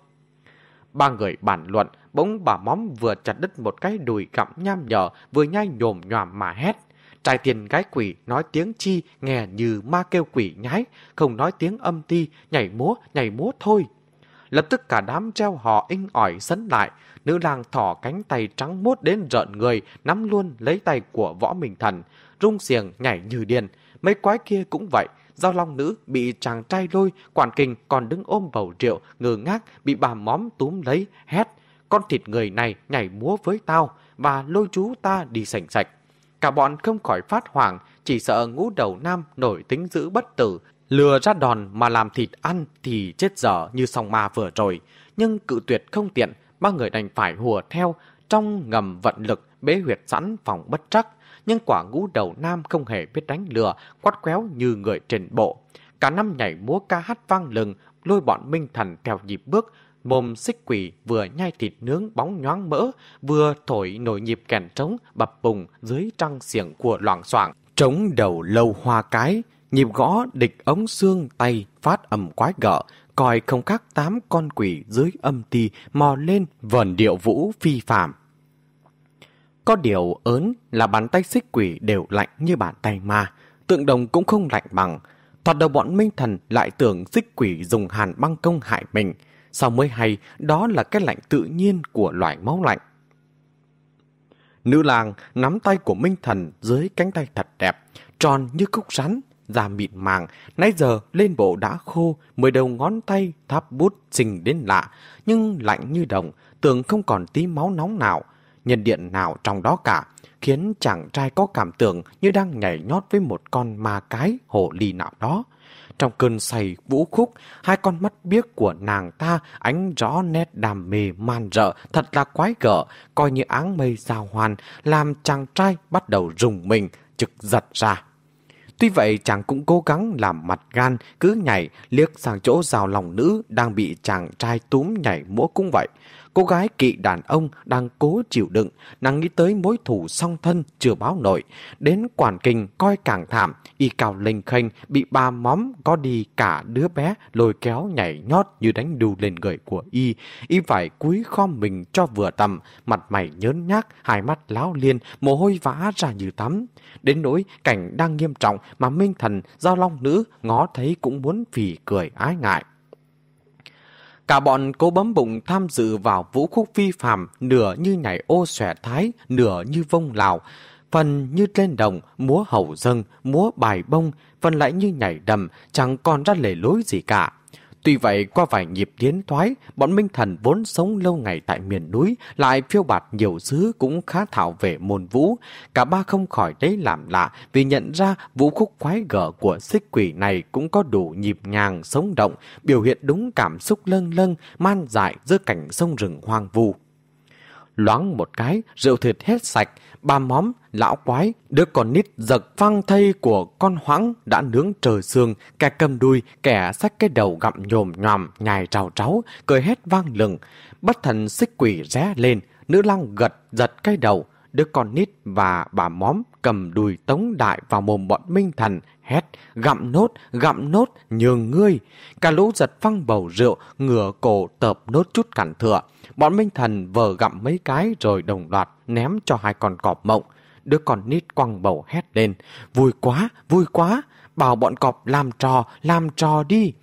Ba người bàn luận, bỗng bà móm vừa chặt đứt một cái đùi gặm nham nhở, vừa nhai nhồm nhòm mà hét. Trai tiền gái quỷ nói tiếng chi, nghe như ma kêu quỷ nhái, không nói tiếng âm ti, nhảy múa, nhảy múa thôi. Lập tức cả đám treo họ inh ỏi sấn lại, nữ lang thỏ cánh tay trắng muốt đến rợn người, nắm luôn lấy tay của võ minh thần, rung xiềng nhảy như điên. Mấy quái kia cũng vậy, giao long nữ bị chàng trai lôi, quản kinh còn đứng ôm bầu rượu, ngơ ngác, bị bà móm túm lấy, hét. Con thịt người này nhảy múa với tao, và lôi chú ta đi sành sạch. Cả bọn không khỏi phát hoảng, chỉ sợ ngũ đầu nam nổi tính giữ bất tử, lừa ra đòn mà làm thịt ăn thì chết dở như song ma vừa rồi. Nhưng cự tuyệt không tiện, ba người đành phải hùa theo, trong ngầm vận lực bế huyệt sẵn phòng bất trắc. Nhưng quả ngũ đầu nam không hề biết đánh lừa, quát quéo như người trên bộ. Cả năm nhảy múa ca hát vang lừng, lôi bọn minh thần theo nhịp bước, mồm xích quỷ vừa nhai thịt nướng bóng nhoáng mỡ, vừa thổi nổi nhịp kèn trống bập bùng dưới trăng xiềng của loảng xoảng. Trống đầu lâu hoa cái, nhịp gõ địch ống xương tay phát ầm quái gợ, coi không khác tám con quỷ dưới âm ti mò lên vần điệu vũ phi phạm. Có điều ớn là bàn tay xích quỷ đều lạnh như bàn tay ma, tượng đồng cũng không lạnh bằng. Thoạt đầu bọn minh thần lại tưởng xích quỷ dùng hàn băng công hại mình, sao mới hay đó là cái lạnh tự nhiên của loài máu lạnh. Nữ làng nắm tay của Minh Thần dưới cánh tay thật đẹp, tròn như cúc rắn, da mịn màng, nãy giờ lên bộ đã khô, mười đầu ngón tay tháp bút xình đến lạ, nhưng lạnh như đồng, tưởng không còn tí máu nóng nào, nhân điện nào trong đó cả, khiến chàng trai có cảm tưởng như đang nhảy nhót với một con ma cái hồ ly nào đó. Trong cơn say vũ khúc, hai con mắt biếc của nàng ta ánh rõ nét đam mê man rợ, thật là quái gở, coi như áng mây giao hoàn, làm chàng trai bắt đầu rùng mình, trực giật ra. Tuy vậy chàng cũng cố gắng làm mặt gan, cứ nhảy, liếc sang chỗ rào lòng nữ đang bị chàng trai túm nhảy múa cũng vậy. Cô gái kỵ đàn ông đang cố chịu đựng, nàng nghĩ tới mối thủ song thân chưa báo nổi. Đến quản kinh coi càng thảm, y cào lênh khênh, bị ba móm có đi cả đứa bé lôi kéo nhảy nhót như đánh đu lên người của y. Y phải cúi khom mình cho vừa tầm, mặt mày nhớn nhác, hai mắt láo liên, mồ hôi vã ra như tắm. Đến nỗi cảnh đang nghiêm trọng mà Minh Thần, Giao Long Nữ ngó thấy cũng muốn phì cười ái ngại. Cả bọn cố bấm bụng tham dự vào vũ khúc vi phạm, nửa như nhảy ô xòe thái, nửa như vông lào, phần như lên đồng, múa hậu dâng, múa bài bông, phần lại như nhảy đầm, chẳng còn ra lề lối gì cả. Tuy vậy, qua vài nhịp tiến thoái, bọn Minh Thần vốn sống lâu ngày tại miền núi, lại phiêu bạt nhiều xứ cũng khá thảo về môn vũ. Cả ba không khỏi đấy làm lạ vì nhận ra vũ khúc quái gở của xích quỷ này cũng có đủ nhịp nhàng, sống động, biểu hiện đúng cảm xúc lâng lâng, man dại giữa cảnh sông rừng hoang vu. Loáng một cái, rượu thịt hết sạch, ba móm, lão quái, đứa con nít giật phăng thây của con hoãng đã nướng trời xương, kẻ cầm đuôi, kẻ xách cái đầu gặm nhồm nhòm, nhài trào tráo, cười hét vang lừng. Bất thần xích quỷ ré lên, nữ lăng gật giật cái đầu, đứa con nít và bà móm cầm đùi tống đại vào mồm bọn minh thần, hét, gặm nốt, gặm nốt, nhường ngươi. Cả lũ giật phăng bầu rượu, ngửa cổ tợp nốt chút cản thừa. Bọn minh thần vờ gặm mấy cái rồi đồng loạt ném cho hai con cọp mộng. Đứa con nít quăng bầu hét lên, vui quá, vui quá, bảo bọn cọp làm trò, làm trò đi.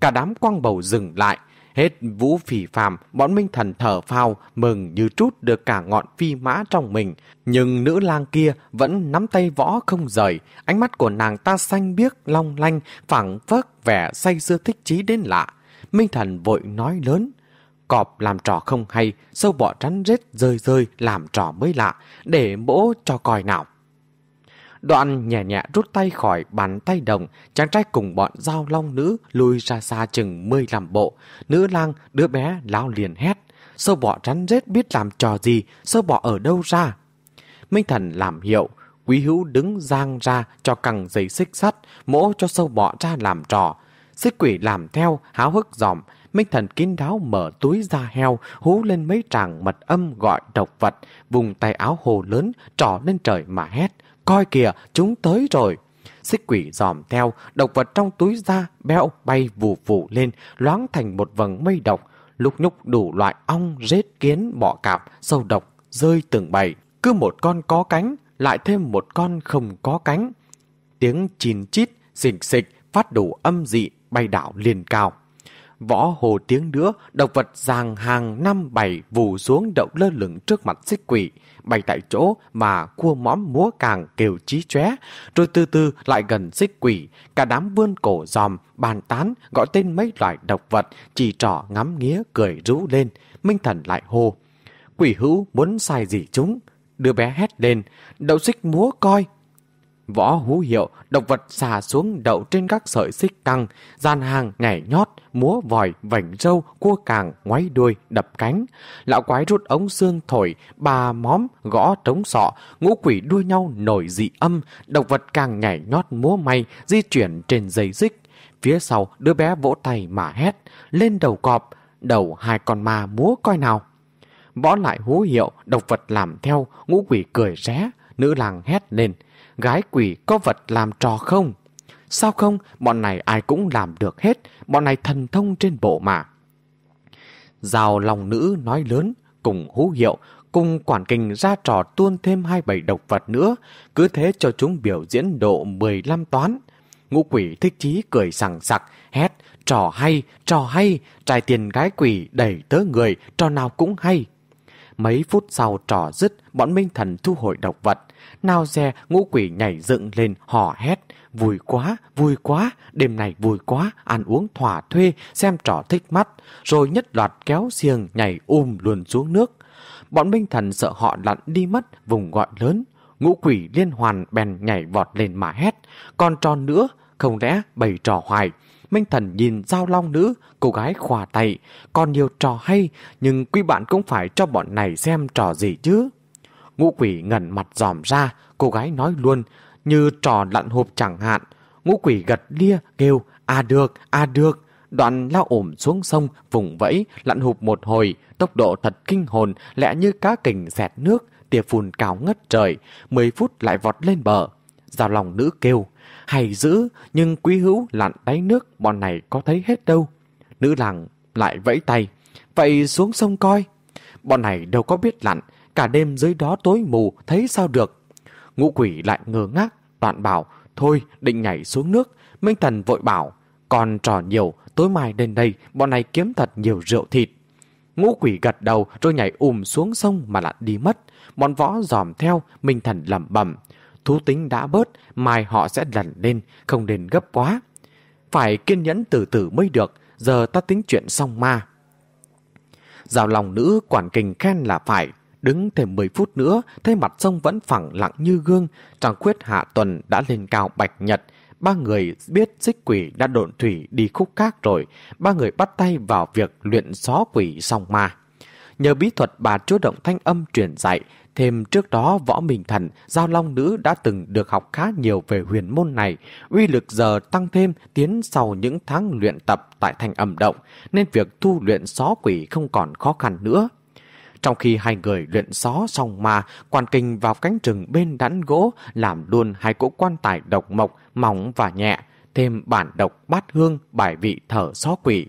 Cả đám quăng bầu dừng lại, Hết vũ phỉ phàm, bọn Minh Thần thở phào, mừng như trút được cả ngọn phi mã trong mình. Nhưng nữ lang kia vẫn nắm tay võ không rời, ánh mắt của nàng ta xanh biếc, long lanh, phẳng phớt vẻ say sưa thích chí đến lạ. Minh Thần vội nói lớn, cọp làm trò không hay, sâu bọ rắn rết rơi rơi làm trò mới lạ, để mỗ cho coi nào. Đoạn nhẹ nhẹ rút tay khỏi bàn tay đồng, chàng trai cùng bọn giao long nữ lùi ra xa chừng 15 bộ. Nữ lang, đứa bé lao liền hét. Sâu bọ rắn rết biết làm trò gì, sâu bọ ở đâu ra? Minh thần làm hiệu, quý hữu đứng giang ra cho cẳng giấy xích sắt, mỗ cho sâu bọ ra làm trò. Xích quỷ làm theo, háo hức dòm, Minh thần kín đáo mở túi da heo, hú lên mấy tràng mật âm gọi độc vật, vùng tay áo hồ lớn, trỏ lên trời mà hét. Coi kìa, chúng tới rồi. Xích quỷ dòm theo, độc vật trong túi da, béo bay vù vù lên, loáng thành một vầng mây độc, lúc nhúc đủ loại ong, rết, kiến, bọ cạp, sâu độc, rơi từng bầy. Cứ một con có cánh, lại thêm một con không có cánh. Tiếng chín chít, xịch xịch, phát đủ âm dị, bay đảo liền cao. Võ hồ tiếng nữa, độc vật giàng hàng năm bảy vù xuống đậu lơ lửng trước mặt xích quỷ, bay tại chỗ mà cua móm múa càng kêu chí chóe, rồi từ từ lại gần xích quỷ, cả đám vươn cổ giòm, bàn tán, gọi tên mấy loại độc vật, chỉ trỏ ngắm nghía cười rú lên, minh thần lại hô. Quỷ hữu muốn sai gì chúng? Đứa bé hét lên, đậu xích múa coi, Võ hú hiệu, độc vật xà xuống đậu trên các sợi xích căng, gian hàng nhảy nhót, múa vòi, vảnh râu, cua càng, ngoáy đuôi, đập cánh. Lão quái rút ống xương thổi, bà móm, gõ trống sọ, ngũ quỷ đua nhau nổi dị âm, động vật càng nhảy nhót múa may, di chuyển trên dây dích Phía sau, đứa bé vỗ tay mà hét, lên đầu cọp, đầu hai con ma múa coi nào. Võ lại hú hiệu, độc vật làm theo, ngũ quỷ cười ré, nữ làng hét lên gái quỷ có vật làm trò không? Sao không? Bọn này ai cũng làm được hết, bọn này thần thông trên bộ mà. Giao lòng nữ nói lớn, cùng hú hiệu, cùng quản kình ra trò tuôn thêm hai bảy độc vật nữa, cứ thế cho chúng biểu diễn độ 15 toán. Ngũ quỷ thích chí cười sẵn sặc, hét, trò hay, trò hay, trai tiền gái quỷ đẩy tớ người, trò nào cũng hay. Mấy phút sau trò dứt, bọn Minh Thần thu hồi độc vật. Nào xe ngũ quỷ nhảy dựng lên, hò hét. Vui quá, vui quá, đêm này vui quá, ăn uống thỏa thuê, xem trò thích mắt. Rồi nhất loạt kéo xiềng nhảy um luôn xuống nước. Bọn Minh Thần sợ họ lặn đi mất, vùng gọi lớn. Ngũ quỷ liên hoàn bèn nhảy vọt lên mà hét. Còn tròn nữa, không lẽ bày trò hoài. Minh Thần nhìn Giao Long Nữ, cô gái khỏa tay, còn nhiều trò hay, nhưng quý bạn cũng phải cho bọn này xem trò gì chứ. Ngũ quỷ ngẩn mặt dòm ra, cô gái nói luôn, như trò lặn hộp chẳng hạn. Ngũ quỷ gật lia, kêu, à được, à được. Đoạn lao ổm xuống sông, vùng vẫy, lặn hụp một hồi, tốc độ thật kinh hồn, lẽ như cá kình xẹt nước, tia phun cao ngất trời, 10 phút lại vọt lên bờ. Giao lòng nữ kêu, hay dữ, nhưng quý hữu lặn đáy nước, bọn này có thấy hết đâu. Nữ làng lại vẫy tay, vậy xuống sông coi. Bọn này đâu có biết lặn, cả đêm dưới đó tối mù, thấy sao được. Ngũ quỷ lại ngơ ngác, đoạn bảo, thôi định nhảy xuống nước. Minh Thần vội bảo, còn trò nhiều, tối mai đến đây, bọn này kiếm thật nhiều rượu thịt. Ngũ quỷ gật đầu rồi nhảy ùm xuống sông mà lặn đi mất. Bọn võ dòm theo, Minh Thần lẩm bẩm thú tính đã bớt, mai họ sẽ lần lên, không nên gấp quá. Phải kiên nhẫn từ từ mới được, giờ ta tính chuyện xong ma. Giao lòng nữ quản kình khen là phải, đứng thêm 10 phút nữa, thấy mặt sông vẫn phẳng lặng như gương, chàng quyết hạ tuần đã lên cao bạch nhật, ba người biết xích quỷ đã độn thủy đi khúc khác rồi, ba người bắt tay vào việc luyện xó quỷ song ma. Nhờ bí thuật bà chúa động thanh âm truyền dạy, Thêm trước đó võ minh thần, giao long nữ đã từng được học khá nhiều về huyền môn này, uy lực giờ tăng thêm tiến sau những tháng luyện tập tại thành ẩm động, nên việc thu luyện xó quỷ không còn khó khăn nữa. Trong khi hai người luyện xó xong mà, quan kinh vào cánh rừng bên đắn gỗ làm luôn hai cỗ quan tài độc mộc, mỏng và nhẹ, thêm bản độc bát hương, bài vị thở xó quỷ.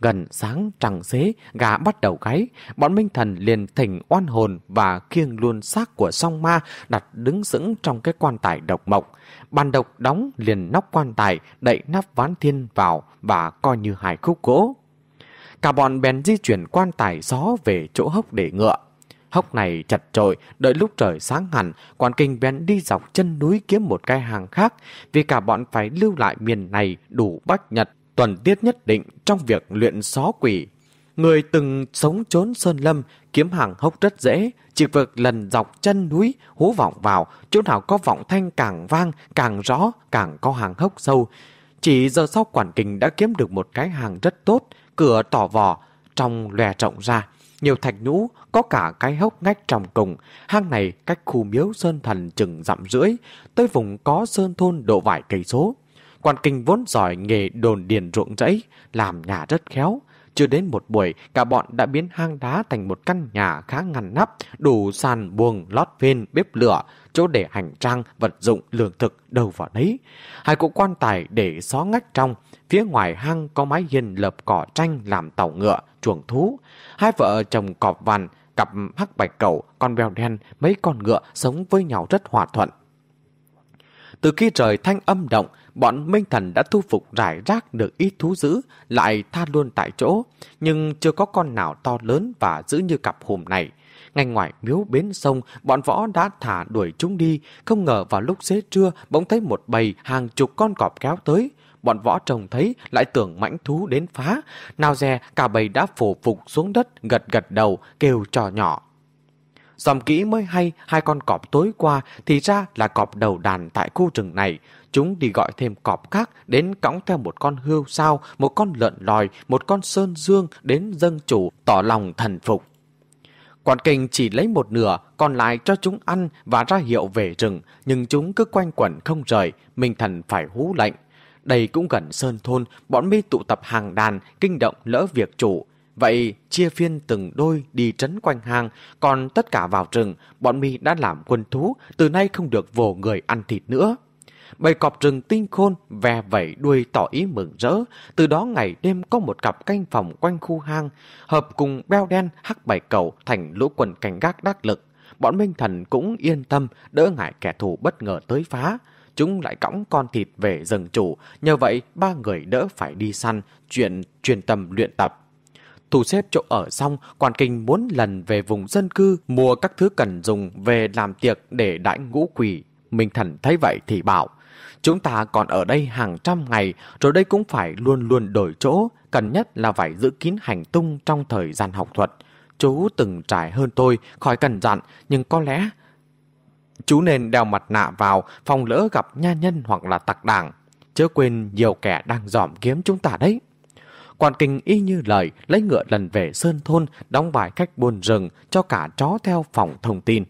Gần sáng trăng xế, gà bắt đầu gáy, bọn Minh Thần liền thỉnh oan hồn và khiêng luôn xác của song ma đặt đứng sững trong cái quan tài độc mộc. Bàn độc đóng liền nóc quan tài, đậy nắp ván thiên vào và coi như hài khúc gỗ. Cả bọn bèn di chuyển quan tài gió về chỗ hốc để ngựa. Hốc này chật trội, đợi lúc trời sáng hẳn, quan kinh bèn đi dọc chân núi kiếm một cái hàng khác, vì cả bọn phải lưu lại miền này đủ bách nhật, tuần tiết nhất định trong việc luyện xó quỷ. Người từng sống trốn sơn lâm, kiếm hàng hốc rất dễ, chỉ việc lần dọc chân núi, hú vọng vào, chỗ nào có vọng thanh càng vang, càng rõ, càng có hàng hốc sâu. Chỉ giờ sau quản kinh đã kiếm được một cái hàng rất tốt, cửa tỏ vò, trong lòe rộng ra. Nhiều thạch nhũ, có cả cái hốc ngách trong cùng. Hang này cách khu miếu sơn thần chừng dặm rưỡi, tới vùng có sơn thôn độ vài cây số. Quan kinh vốn giỏi nghề đồn điền ruộng rẫy, làm nhà rất khéo. Chưa đến một buổi, cả bọn đã biến hang đá thành một căn nhà khá ngăn nắp, đủ sàn buồng, lót phên, bếp lửa, chỗ để hành trang, vật dụng, lương thực đâu vào đấy. Hai cụ quan tài để xó ngách trong, phía ngoài hang có mái hiên lợp cỏ tranh làm tàu ngựa, chuồng thú. Hai vợ chồng cọp vằn, cặp hắc bạch cầu, con bèo đen, mấy con ngựa sống với nhau rất hòa thuận. Từ khi trời thanh âm động, bọn Minh Thần đã thu phục rải rác được ít thú dữ, lại tha luôn tại chỗ, nhưng chưa có con nào to lớn và giữ như cặp hùm này. Ngay ngoài miếu bến sông, bọn võ đã thả đuổi chúng đi, không ngờ vào lúc xế trưa bỗng thấy một bầy hàng chục con cọp kéo tới. Bọn võ trông thấy lại tưởng mãnh thú đến phá, nào dè cả bầy đã phổ phục xuống đất gật gật đầu kêu trò nhỏ. Dòm kỹ mới hay hai con cọp tối qua thì ra là cọp đầu đàn tại khu rừng này. Chúng đi gọi thêm cọp khác đến cõng theo một con hươu sao, một con lợn lòi, một con sơn dương đến dân chủ tỏ lòng thần phục. Quản kinh chỉ lấy một nửa, còn lại cho chúng ăn và ra hiệu về rừng, nhưng chúng cứ quanh quẩn không rời, Minh Thần phải hú lệnh. Đây cũng gần sơn thôn, bọn mi tụ tập hàng đàn, kinh động lỡ việc chủ. Vậy chia phiên từng đôi đi trấn quanh hang, còn tất cả vào rừng, bọn mi đã làm quân thú, từ nay không được vồ người ăn thịt nữa. Bầy cọp rừng tinh khôn ve vẩy đuôi tỏ ý mừng rỡ, từ đó ngày đêm có một cặp canh phòng quanh khu hang, hợp cùng beo đen hắc bảy cầu thành lũ quần cảnh gác đắc lực. Bọn Minh Thần cũng yên tâm, đỡ ngại kẻ thù bất ngờ tới phá. Chúng lại cõng con thịt về rừng chủ, nhờ vậy ba người đỡ phải đi săn, chuyện truyền tâm luyện tập. Thu xếp chỗ ở xong, quan kinh muốn lần về vùng dân cư, mua các thứ cần dùng về làm tiệc để đãi ngũ quỷ. Minh Thần thấy vậy thì bảo, chúng ta còn ở đây hàng trăm ngày, rồi đây cũng phải luôn luôn đổi chỗ, cần nhất là phải giữ kín hành tung trong thời gian học thuật. Chú từng trải hơn tôi, khỏi cần dặn, nhưng có lẽ chú nên đeo mặt nạ vào phòng lỡ gặp nha nhân hoặc là tặc đảng. Chớ quên nhiều kẻ đang dòm kiếm chúng ta đấy. Quan kinh y như lời, lấy ngựa lần về Sơn Thôn, đóng vài khách buôn rừng cho cả chó theo phòng thông tin.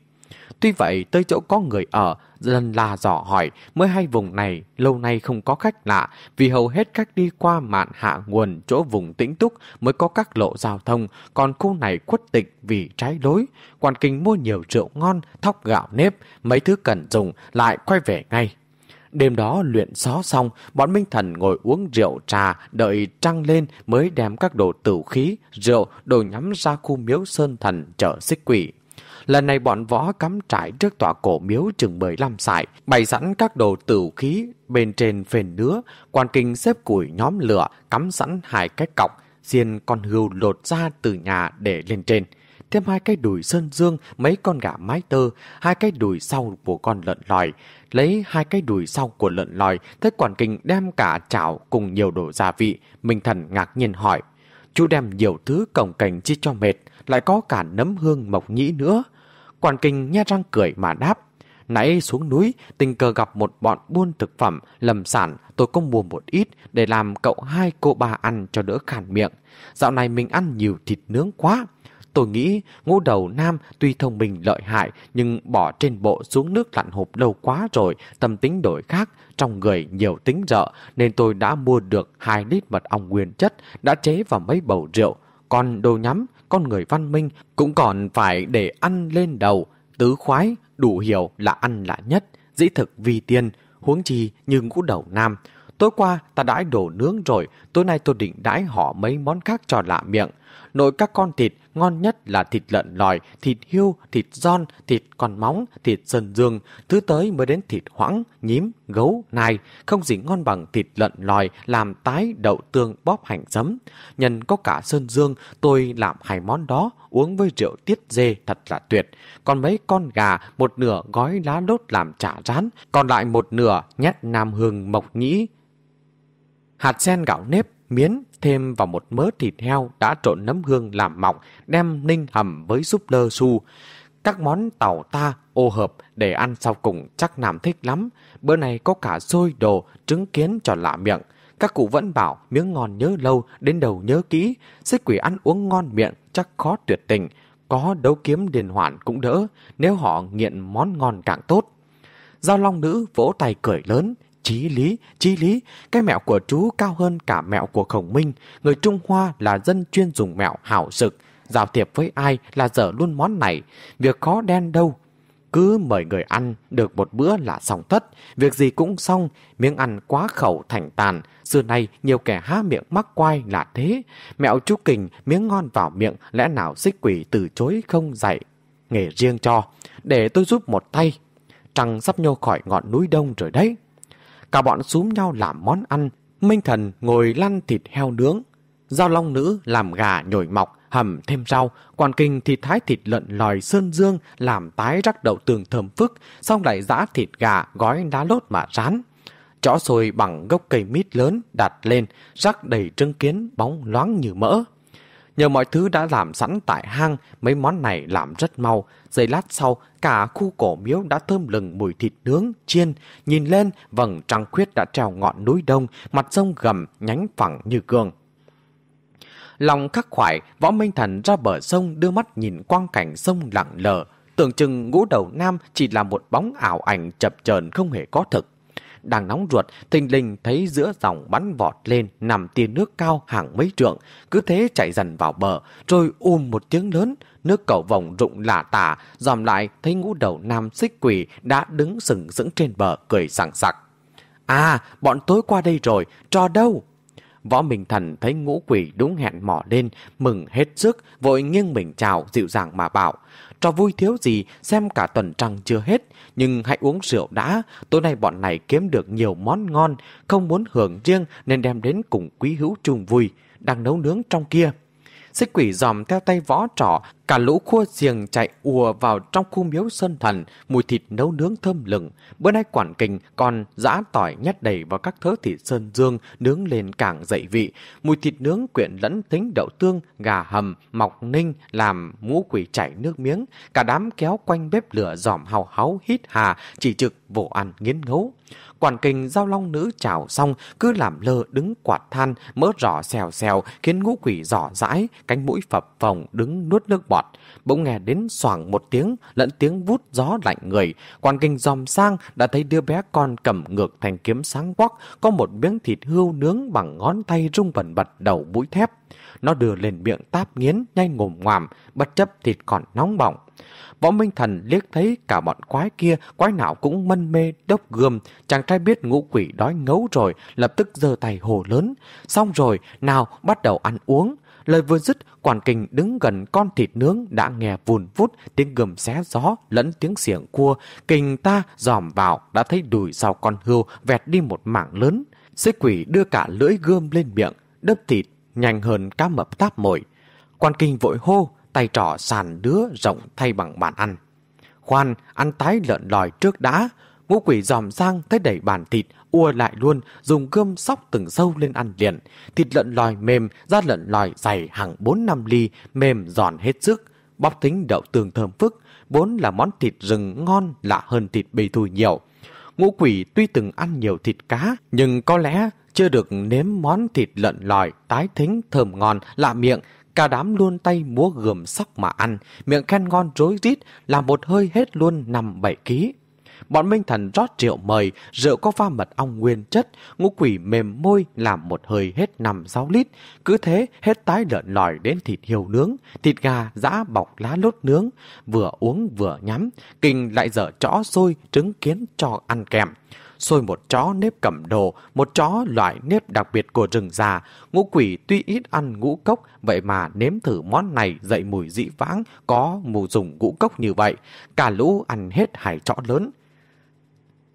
Tuy vậy, tới chỗ có người ở, dần là dò hỏi, mới hay vùng này lâu nay không có khách lạ, vì hầu hết khách đi qua mạn hạ nguồn chỗ vùng tĩnh túc mới có các lộ giao thông, còn khu này khuất tịch vì trái lối. Quan kinh mua nhiều rượu ngon, thóc gạo nếp, mấy thứ cần dùng, lại quay về ngay. Đêm đó luyện xó xong, bọn Minh Thần ngồi uống rượu trà, đợi trăng lên mới đem các đồ tử khí, rượu, đồ nhắm ra khu miếu sơn thần chở xích quỷ. Lần này bọn võ cắm trại trước tòa cổ miếu chừng 15 sải, bày sẵn các đồ tử khí bên trên phền nứa, quan kinh xếp củi nhóm lửa, cắm sẵn hai cái cọc, xiên con hươu lột ra từ nhà để lên trên. Thêm hai cái đùi sơn dương, mấy con gà mái tơ, hai cái đùi sau của con lợn lòi. Lấy hai cái đùi sau của lợn lòi, thấy quản kinh đem cả chảo cùng nhiều đồ gia vị. Minh thần ngạc nhiên hỏi, chú đem nhiều thứ cổng cảnh chi cho mệt, lại có cả nấm hương mộc nhĩ nữa. Quản kinh nha răng cười mà đáp. Nãy xuống núi, tình cờ gặp một bọn buôn thực phẩm, lầm sản, tôi có mua một ít để làm cậu hai cô ba ăn cho đỡ khản miệng. Dạo này mình ăn nhiều thịt nướng quá. Tôi nghĩ ngũ đầu nam tuy thông minh lợi hại nhưng bỏ trên bộ xuống nước lặn hộp lâu quá rồi, tâm tính đổi khác, trong người nhiều tính dợ nên tôi đã mua được 2 lít mật ong nguyên chất, đã chế vào mấy bầu rượu. Còn đồ nhắm, con người văn minh cũng còn phải để ăn lên đầu, tứ khoái, đủ hiểu là ăn là nhất, dĩ thực vi tiên, huống chi như ngũ đầu nam. Tối qua ta đãi đồ nướng rồi, tối nay tôi định đãi họ mấy món khác cho lạ miệng. Nội các con thịt ngon nhất là thịt lợn lòi, thịt hưu, thịt giòn, thịt còn móng, thịt sơn dương. Thứ tới mới đến thịt hoãng, nhím, gấu, nai. Không gì ngon bằng thịt lợn lòi làm tái đậu tương bóp hành giấm. Nhân có cả sơn dương, tôi làm hai món đó uống với rượu tiết dê thật là tuyệt. Còn mấy con gà, một nửa gói lá đốt làm chả rán, còn lại một nửa nhét nam hương mộc nhĩ. Hạt sen gạo nếp, miến, thêm vào một mớ thịt heo đã trộn nấm hương làm mỏng, đem ninh hầm với súp lơ su. Các món tàu ta ô hợp để ăn sau cùng chắc Nam thích lắm. Bữa này có cả xôi đồ, trứng kiến cho lạ miệng. Các cụ vẫn bảo miếng ngon nhớ lâu, đến đầu nhớ kỹ. Xích quỷ ăn uống ngon miệng, chắc khó tuyệt tình. Có đấu kiếm điền hoạn cũng đỡ, nếu họ nghiện món ngon càng tốt. Giao long nữ vỗ tay cười lớn, Chí lý, chí lý, cái mẹo của chú cao hơn cả mẹo của khổng minh. Người Trung Hoa là dân chuyên dùng mẹo hảo sực. Giao thiệp với ai là dở luôn món này. Việc khó đen đâu. Cứ mời người ăn, được một bữa là xong tất. Việc gì cũng xong, miếng ăn quá khẩu thành tàn. Xưa nay nhiều kẻ há miệng mắc quai là thế. Mẹo chú kình, miếng ngon vào miệng, lẽ nào xích quỷ từ chối không dạy. Nghề riêng cho, để tôi giúp một tay. Trăng sắp nhô khỏi ngọn núi đông rồi đấy. Cả bọn xúm nhau làm món ăn. Minh thần ngồi lăn thịt heo nướng. Giao long nữ làm gà nhồi mọc, hầm thêm rau. Quan kinh thì thái thịt lợn lòi sơn dương, làm tái rắc đậu tường thơm phức, xong lại giã thịt gà gói đá lốt mà rán. Chó sồi bằng gốc cây mít lớn đặt lên, rắc đầy trứng kiến bóng loáng như mỡ. Nhờ mọi thứ đã làm sẵn tại hang, mấy món này làm rất mau. Giây lát sau, cả khu cổ miếu đã thơm lừng mùi thịt nướng, chiên. Nhìn lên, vầng trăng khuyết đã treo ngọn núi đông, mặt sông gầm, nhánh phẳng như gương Lòng khắc khoải, võ minh thần ra bờ sông đưa mắt nhìn quang cảnh sông lặng lờ. Tưởng chừng ngũ đầu nam chỉ là một bóng ảo ảnh chập chờn không hề có thực đang nóng ruột, thình lình thấy giữa dòng bắn vọt lên, nằm tia nước cao hàng mấy trượng, cứ thế chạy dần vào bờ, rồi um một tiếng lớn, nước cầu vòng rụng lả tả, dòm lại thấy ngũ đầu nam xích quỷ đã đứng sừng sững trên bờ, cười sảng sặc. À, bọn tối qua đây rồi, trò đâu? Võ Minh Thần thấy ngũ quỷ đúng hẹn mỏ lên, mừng hết sức, vội nghiêng mình chào, dịu dàng mà bảo. Trò vui thiếu gì, xem cả tuần trăng chưa hết, nhưng hãy uống rượu đã, tối nay bọn này kiếm được nhiều món ngon, không muốn hưởng riêng nên đem đến cùng quý hữu chung vui, đang nấu nướng trong kia. Xích quỷ dòm theo tay võ trỏ, cả lũ khua giềng chạy ùa vào trong khu miếu sơn thần, mùi thịt nấu nướng thơm lừng. Bữa nay quản kình còn giã tỏi nhét đầy vào các thớ thịt sơn dương, nướng lên càng dậy vị. Mùi thịt nướng quyện lẫn tính đậu tương, gà hầm, mọc ninh làm ngũ quỷ chảy nước miếng. Cả đám kéo quanh bếp lửa giỏm hào háo hít hà, chỉ trực vỗ ăn nghiến ngấu. Quản kình giao long nữ chào xong, cứ làm lơ đứng quạt than, mỡ rõ xèo xèo, khiến ngũ quỷ giỏ rãi, cánh mũi phập phồng đứng nuốt nước bọt. Bỗng nghe đến xoảng một tiếng, lẫn tiếng vút gió lạnh người. quan kinh dòm sang, đã thấy đứa bé con cầm ngược thành kiếm sáng quắc, có một miếng thịt hươu nướng bằng ngón tay rung bẩn bật đầu mũi thép. Nó đưa lên miệng táp nghiến, nhanh ngồm ngoàm, bất chấp thịt còn nóng bỏng. Võ Minh Thần liếc thấy cả bọn quái kia, quái nào cũng mân mê, đốc gươm. Chàng trai biết ngũ quỷ đói ngấu rồi, lập tức giơ tay hồ lớn. Xong rồi, nào bắt đầu ăn uống. Lời vừa dứt, quản kình đứng gần con thịt nướng đã nghe vùn vút tiếng gầm xé gió lẫn tiếng xiềng cua. Kình ta dòm vào đã thấy đùi sau con hươu vẹt đi một mảng lớn. Xích quỷ đưa cả lưỡi gươm lên miệng, đớp thịt nhanh hơn cá mập táp mồi. Quan kinh vội hô, tay trỏ sàn đứa rộng thay bằng bàn ăn. Khoan, ăn tái lợn lòi trước đã. Ngũ quỷ dòm sang thấy đẩy bàn thịt, ua lại luôn, dùng gươm sóc từng sâu lên ăn liền. Thịt lợn lòi mềm, da lợn lòi dày hàng 4 năm ly, mềm giòn hết sức. Bóc tính đậu tường thơm phức, vốn là món thịt rừng ngon lạ hơn thịt bì thù nhiều. Ngũ quỷ tuy từng ăn nhiều thịt cá, nhưng có lẽ chưa được nếm món thịt lợn lòi, tái thính, thơm ngon, lạ miệng, Cả đám luôn tay múa gườm sóc mà ăn, miệng khen ngon rối rít, làm một hơi hết luôn nằm bảy ký. Bọn Minh Thần rót rượu mời, rượu có pha mật ong nguyên chất, ngũ quỷ mềm môi làm một hơi hết nằm sáu lít. Cứ thế hết tái lợn lòi đến thịt hiêu nướng, thịt gà giã bọc lá lốt nướng, vừa uống vừa nhắm, kinh lại dở chó xôi trứng kiến cho ăn kèm. xôi một chó nếp cẩm đồ, một chó loại nếp đặc biệt của rừng già. Ngũ quỷ tuy ít ăn ngũ cốc, vậy mà nếm thử món này dậy mùi dị vãng, có mù dùng ngũ cốc như vậy. Cả lũ ăn hết hải chó lớn.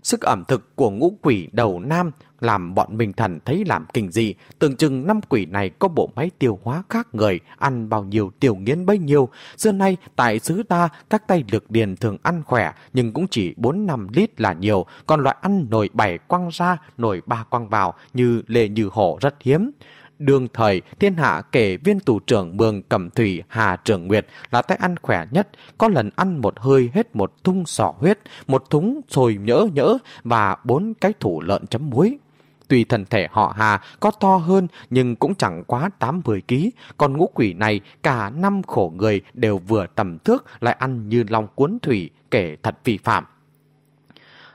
Sức ẩm thực của ngũ quỷ đầu nam làm bọn mình Thần thấy làm kinh dị, tưởng chừng năm quỷ này có bộ máy tiêu hóa khác người, ăn bao nhiêu tiểu nghiến bấy nhiêu. Xưa nay, tại xứ ta, các tay lực điền thường ăn khỏe, nhưng cũng chỉ 4-5 lít là nhiều, còn loại ăn nồi bảy quăng ra, nồi ba quăng vào như lề như hổ rất hiếm. Đương thời, thiên hạ kể viên tù trưởng mường cẩm thủy Hà Trường Nguyệt là tay ăn khỏe nhất, có lần ăn một hơi hết một thung sỏ huyết, một thúng sồi nhỡ nhỡ và bốn cái thủ lợn chấm muối. Tuy thân thể họ Hà có to hơn nhưng cũng chẳng quá 80 kg, còn ngũ quỷ này cả năm khổ người đều vừa tầm thước lại ăn như lòng cuốn thủy, kể thật vi phạm.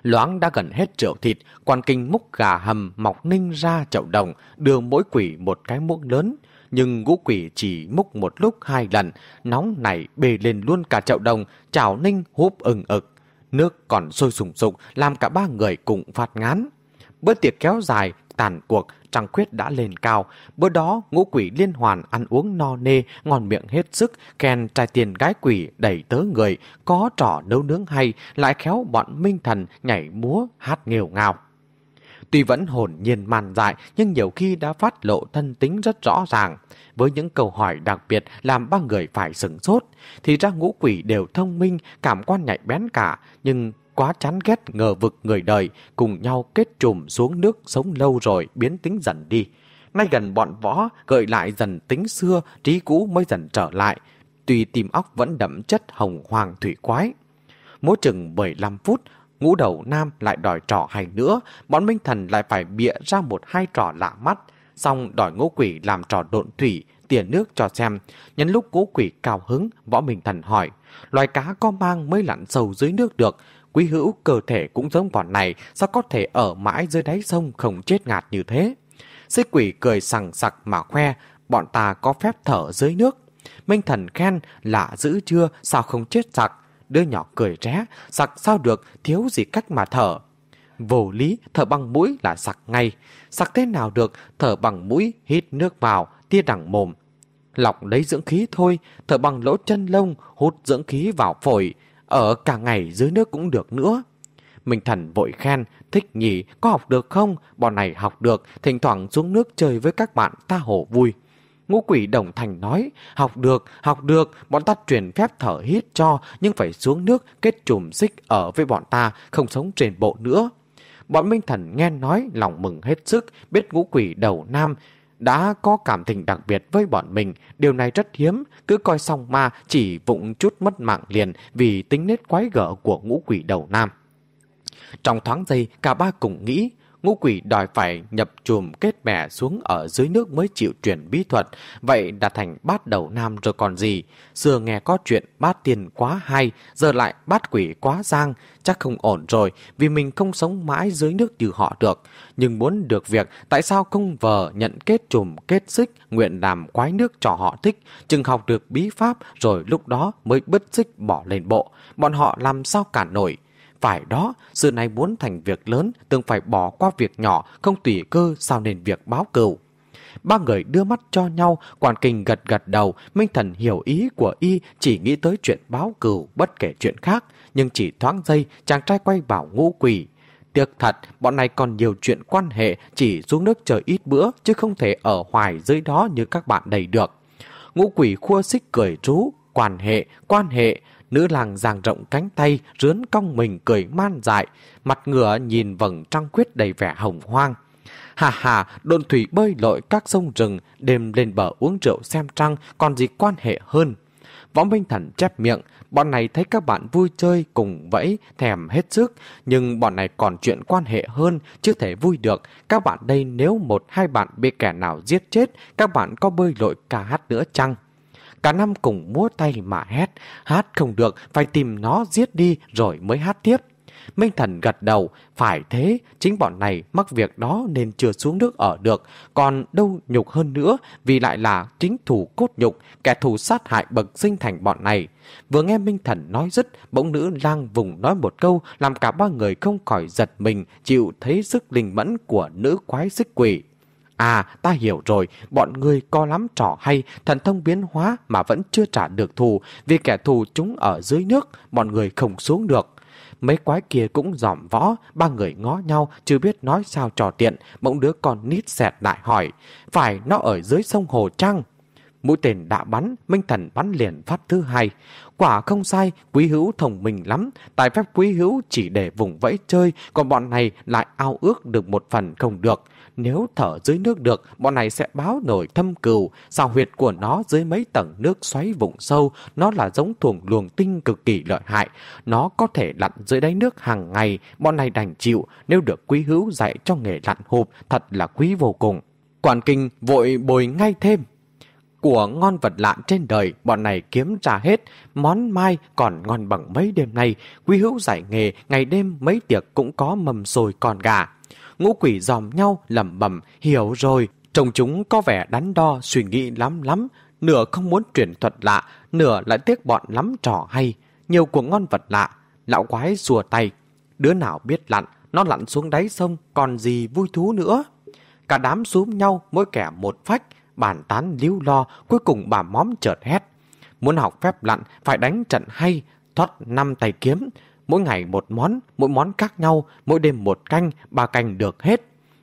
Loáng đã gần hết rượu thịt, quan kinh múc gà hầm mọc ninh ra chậu đồng, đưa mỗi quỷ một cái muỗng lớn. Nhưng ngũ quỷ chỉ múc một lúc hai lần, nóng này bề lên luôn cả chậu đồng, chảo ninh húp ừng ực. Nước còn sôi sùng sục, làm cả ba người cùng phát ngán. Bữa tiệc kéo dài, tàn cuộc, trăng khuyết đã lên cao. Bữa đó, ngũ quỷ liên hoàn ăn uống no nê, ngon miệng hết sức, khen trai tiền gái quỷ đẩy tớ người, có trò nấu nướng hay, lại khéo bọn minh thần nhảy múa, hát nghèo ngào. Tuy vẫn hồn nhiên màn dại, nhưng nhiều khi đã phát lộ thân tính rất rõ ràng. Với những câu hỏi đặc biệt làm ba người phải sửng sốt, thì ra ngũ quỷ đều thông minh, cảm quan nhạy bén cả, nhưng quá chán ghét ngờ vực người đời, cùng nhau kết trùm xuống nước sống lâu rồi biến tính dần đi. Nay gần bọn võ gợi lại dần tính xưa, trí cũ mới dần trở lại, tuy tim óc vẫn đậm chất hồng hoàng thủy quái. Mỗi chừng 15 phút, ngũ đầu nam lại đòi trò hay nữa, bọn Minh Thần lại phải bịa ra một hai trò lạ mắt, xong đòi ngũ quỷ làm trò độn thủy, tiền nước cho xem. Nhân lúc ngũ quỷ cao hứng, võ Minh Thần hỏi, loài cá có mang mới lặn sâu dưới nước được, quý hữu cơ thể cũng giống bọn này, sao có thể ở mãi dưới đáy sông không chết ngạt như thế? Xích quỷ cười sằng sặc mà khoe, bọn ta có phép thở dưới nước. Minh thần khen, lạ dữ chưa, sao không chết sặc? Đứa nhỏ cười ré, sặc sao được, thiếu gì cách mà thở. Vô lý, thở bằng mũi là sặc ngay. Sặc thế nào được, thở bằng mũi, hít nước vào, tia đằng mồm. Lọc lấy dưỡng khí thôi, thở bằng lỗ chân lông, hút dưỡng khí vào phổi. Ở cả ngày dưới nước cũng được nữa. Minh Thần vội khen, thích nhỉ, có học được không? Bọn này học được, thỉnh thoảng xuống nước chơi với các bạn ta hổ vui. Ngũ quỷ đồng thành nói, học được, học được, bọn ta truyền phép thở hít cho, nhưng phải xuống nước kết chùm xích ở với bọn ta, không sống trên bộ nữa. Bọn Minh Thần nghe nói, lòng mừng hết sức, biết ngũ quỷ đầu nam, đã có cảm tình đặc biệt với bọn mình. Điều này rất hiếm, cứ coi xong ma chỉ vụng chút mất mạng liền vì tính nết quái gở của ngũ quỷ đầu nam. Trong thoáng giây, cả ba cùng nghĩ, ngũ quỷ đòi phải nhập chùm kết bè xuống ở dưới nước mới chịu truyền bí thuật, vậy đã thành bát đầu nam rồi còn gì. Xưa nghe có chuyện bát tiền quá hay, giờ lại bát quỷ quá giang, chắc không ổn rồi, vì mình không sống mãi dưới nước như họ được. Nhưng muốn được việc, tại sao không vờ nhận kết chùm kết xích, nguyện làm quái nước cho họ thích, chừng học được bí pháp, rồi lúc đó mới bứt xích bỏ lên bộ. Bọn họ làm sao cả nổi, phải đó, sự này muốn thành việc lớn, từng phải bỏ qua việc nhỏ, không tùy cơ sao nên việc báo cừu. Ba người đưa mắt cho nhau, quản kinh gật gật đầu, Minh Thần hiểu ý của y chỉ nghĩ tới chuyện báo cừu bất kể chuyện khác, nhưng chỉ thoáng giây chàng trai quay bảo ngũ quỷ. Tiếc thật, bọn này còn nhiều chuyện quan hệ, chỉ xuống nước chờ ít bữa chứ không thể ở hoài dưới đó như các bạn đầy được. Ngũ quỷ khua xích cười rú, quan hệ, quan hệ, Nữ làng giang rộng cánh tay, rướn cong mình cười man dại, mặt ngựa nhìn vầng trăng khuyết đầy vẻ hồng hoang. Hà hà, đồn thủy bơi lội các sông rừng, đêm lên bờ uống rượu xem trăng, còn gì quan hệ hơn. Võ Minh Thần chép miệng, bọn này thấy các bạn vui chơi cùng vẫy, thèm hết sức, nhưng bọn này còn chuyện quan hệ hơn, chưa thể vui được. Các bạn đây nếu một hai bạn bị kẻ nào giết chết, các bạn có bơi lội ca hát nữa chăng? Cả năm cùng múa tay mà hét, hát không được, phải tìm nó giết đi rồi mới hát tiếp. Minh Thần gật đầu, phải thế, chính bọn này mắc việc đó nên chưa xuống nước ở được, còn đâu nhục hơn nữa vì lại là chính thủ cốt nhục, kẻ thù sát hại bậc sinh thành bọn này. Vừa nghe Minh Thần nói dứt, bỗng nữ lang vùng nói một câu làm cả ba người không khỏi giật mình, chịu thấy sức linh mẫn của nữ quái xích quỷ. À, ta hiểu rồi, bọn người có lắm trò hay, thần thông biến hóa mà vẫn chưa trả được thù, vì kẻ thù chúng ở dưới nước, bọn người không xuống được. Mấy quái kia cũng dòm võ, ba người ngó nhau, chưa biết nói sao trò tiện, bỗng đứa con nít xẹt lại hỏi, phải nó ở dưới sông Hồ Trăng. Mũi tên đã bắn, Minh Thần bắn liền phát thứ hai. Quả không sai, quý hữu thông minh lắm. Tài phép quý hữu chỉ để vùng vẫy chơi, còn bọn này lại ao ước được một phần không được. Nếu thở dưới nước được, bọn này sẽ báo nổi thâm cừu. Sao huyệt của nó dưới mấy tầng nước xoáy vùng sâu, nó là giống thuồng luồng tinh cực kỳ lợi hại. Nó có thể lặn dưới đáy nước hàng ngày, bọn này đành chịu. Nếu được quý hữu dạy cho nghề lặn hộp, thật là quý vô cùng. Quản kinh vội bồi ngay thêm của ngon vật lạ trên đời, bọn này kiếm ra hết. Món mai còn ngon bằng mấy đêm nay. Quý hữu giải nghề, ngày đêm mấy tiệc cũng có mầm sồi còn gà. Ngũ quỷ dòm nhau, lầm bẩm hiểu rồi. Trông chúng có vẻ đắn đo, suy nghĩ lắm lắm. Nửa không muốn truyền thuật lạ, nửa lại tiếc bọn lắm trò hay. Nhiều của ngon vật lạ, lão quái xùa tay. Đứa nào biết lặn, nó lặn xuống đáy sông, còn gì vui thú nữa. Cả đám xúm nhau, mỗi kẻ một phách, bàn tán líu lo, cuối cùng bà móm chợt hét. Muốn học phép lặn, phải đánh trận hay, thoát năm tay kiếm. Mỗi ngày một món, mỗi món khác nhau, mỗi đêm một canh, ba canh được hết.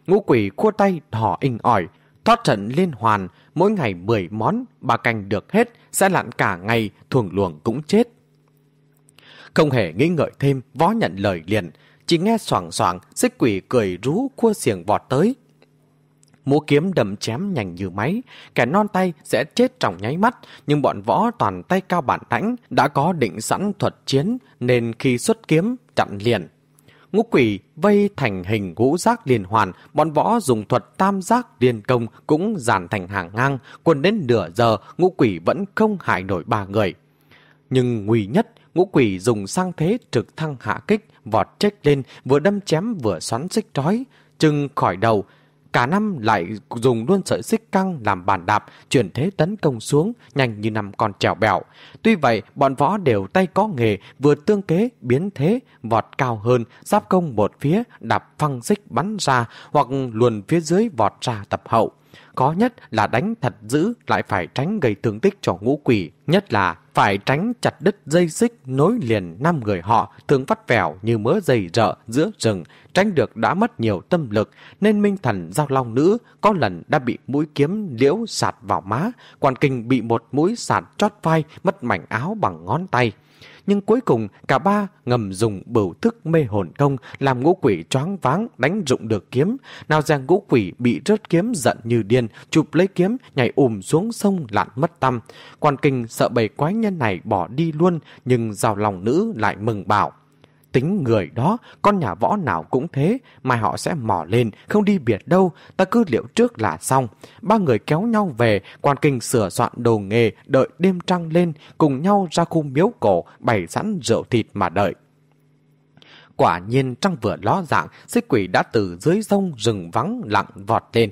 Ngũ quỷ cua tay đỏ inh ỏi, thoát trận liên hoàn, mỗi ngày 10 món, ba canh được hết, sẽ lặn cả ngày, thuồng luồng cũng chết. Không hề nghĩ ngợi thêm, võ nhận lời liền, chỉ nghe soảng soảng, xích quỷ cười rú cua xiềng vọt tới, múa kiếm đầm chém nhanh như máy, kẻ non tay sẽ chết trong nháy mắt, nhưng bọn võ toàn tay cao bản đánh đã có định sẵn thuật chiến nên khi xuất kiếm chặn liền. Ngũ quỷ vây thành hình ngũ giác liên hoàn, bọn võ dùng thuật tam giác liên công cũng dàn thành hàng ngang, quân đến nửa giờ ngũ quỷ vẫn không hại nổi ba người. Nhưng nguy nhất, ngũ quỷ dùng sang thế trực thăng hạ kích, vọt chết lên, vừa đâm chém vừa xoắn xích trói, chừng khỏi đầu, Cả năm lại dùng luôn sợi xích căng làm bàn đạp, chuyển thế tấn công xuống, nhanh như năm con trèo bèo. Tuy vậy, bọn võ đều tay có nghề, vừa tương kế, biến thế, vọt cao hơn, giáp công một phía, đạp phăng xích bắn ra, hoặc luồn phía dưới vọt ra tập hậu. Có nhất là đánh thật dữ lại phải tránh gây thương tích cho ngũ quỷ. Nhất là phải tránh chặt đứt dây xích nối liền năm người họ, thường vắt vẻo như mớ dây rợ giữa rừng. Tránh được đã mất nhiều tâm lực nên minh thần giao long nữ, có lần đã bị mũi kiếm liễu sạt vào má. Quan kinh bị một mũi sạt chót vai, mất mảnh áo bằng ngón tay nhưng cuối cùng cả ba ngầm dùng bửu thức mê hồn công làm ngũ quỷ choáng váng đánh dụng được kiếm. Nào rằng ngũ quỷ bị rớt kiếm giận như điên, chụp lấy kiếm, nhảy ùm xuống sông lặn mất tâm. Quan kinh sợ bầy quái nhân này bỏ đi luôn, nhưng rào lòng nữ lại mừng bảo. Tính người đó, con nhà võ nào cũng thế, mai họ sẽ mò lên, không đi biệt đâu, ta cứ liệu trước là xong. Ba người kéo nhau về, quan kinh sửa soạn đồ nghề, đợi đêm trăng lên, cùng nhau ra khu miếu cổ, bày sẵn rượu thịt mà đợi. Quả nhiên trăng vừa ló dạng, xích quỷ đã từ dưới sông rừng vắng lặng vọt lên.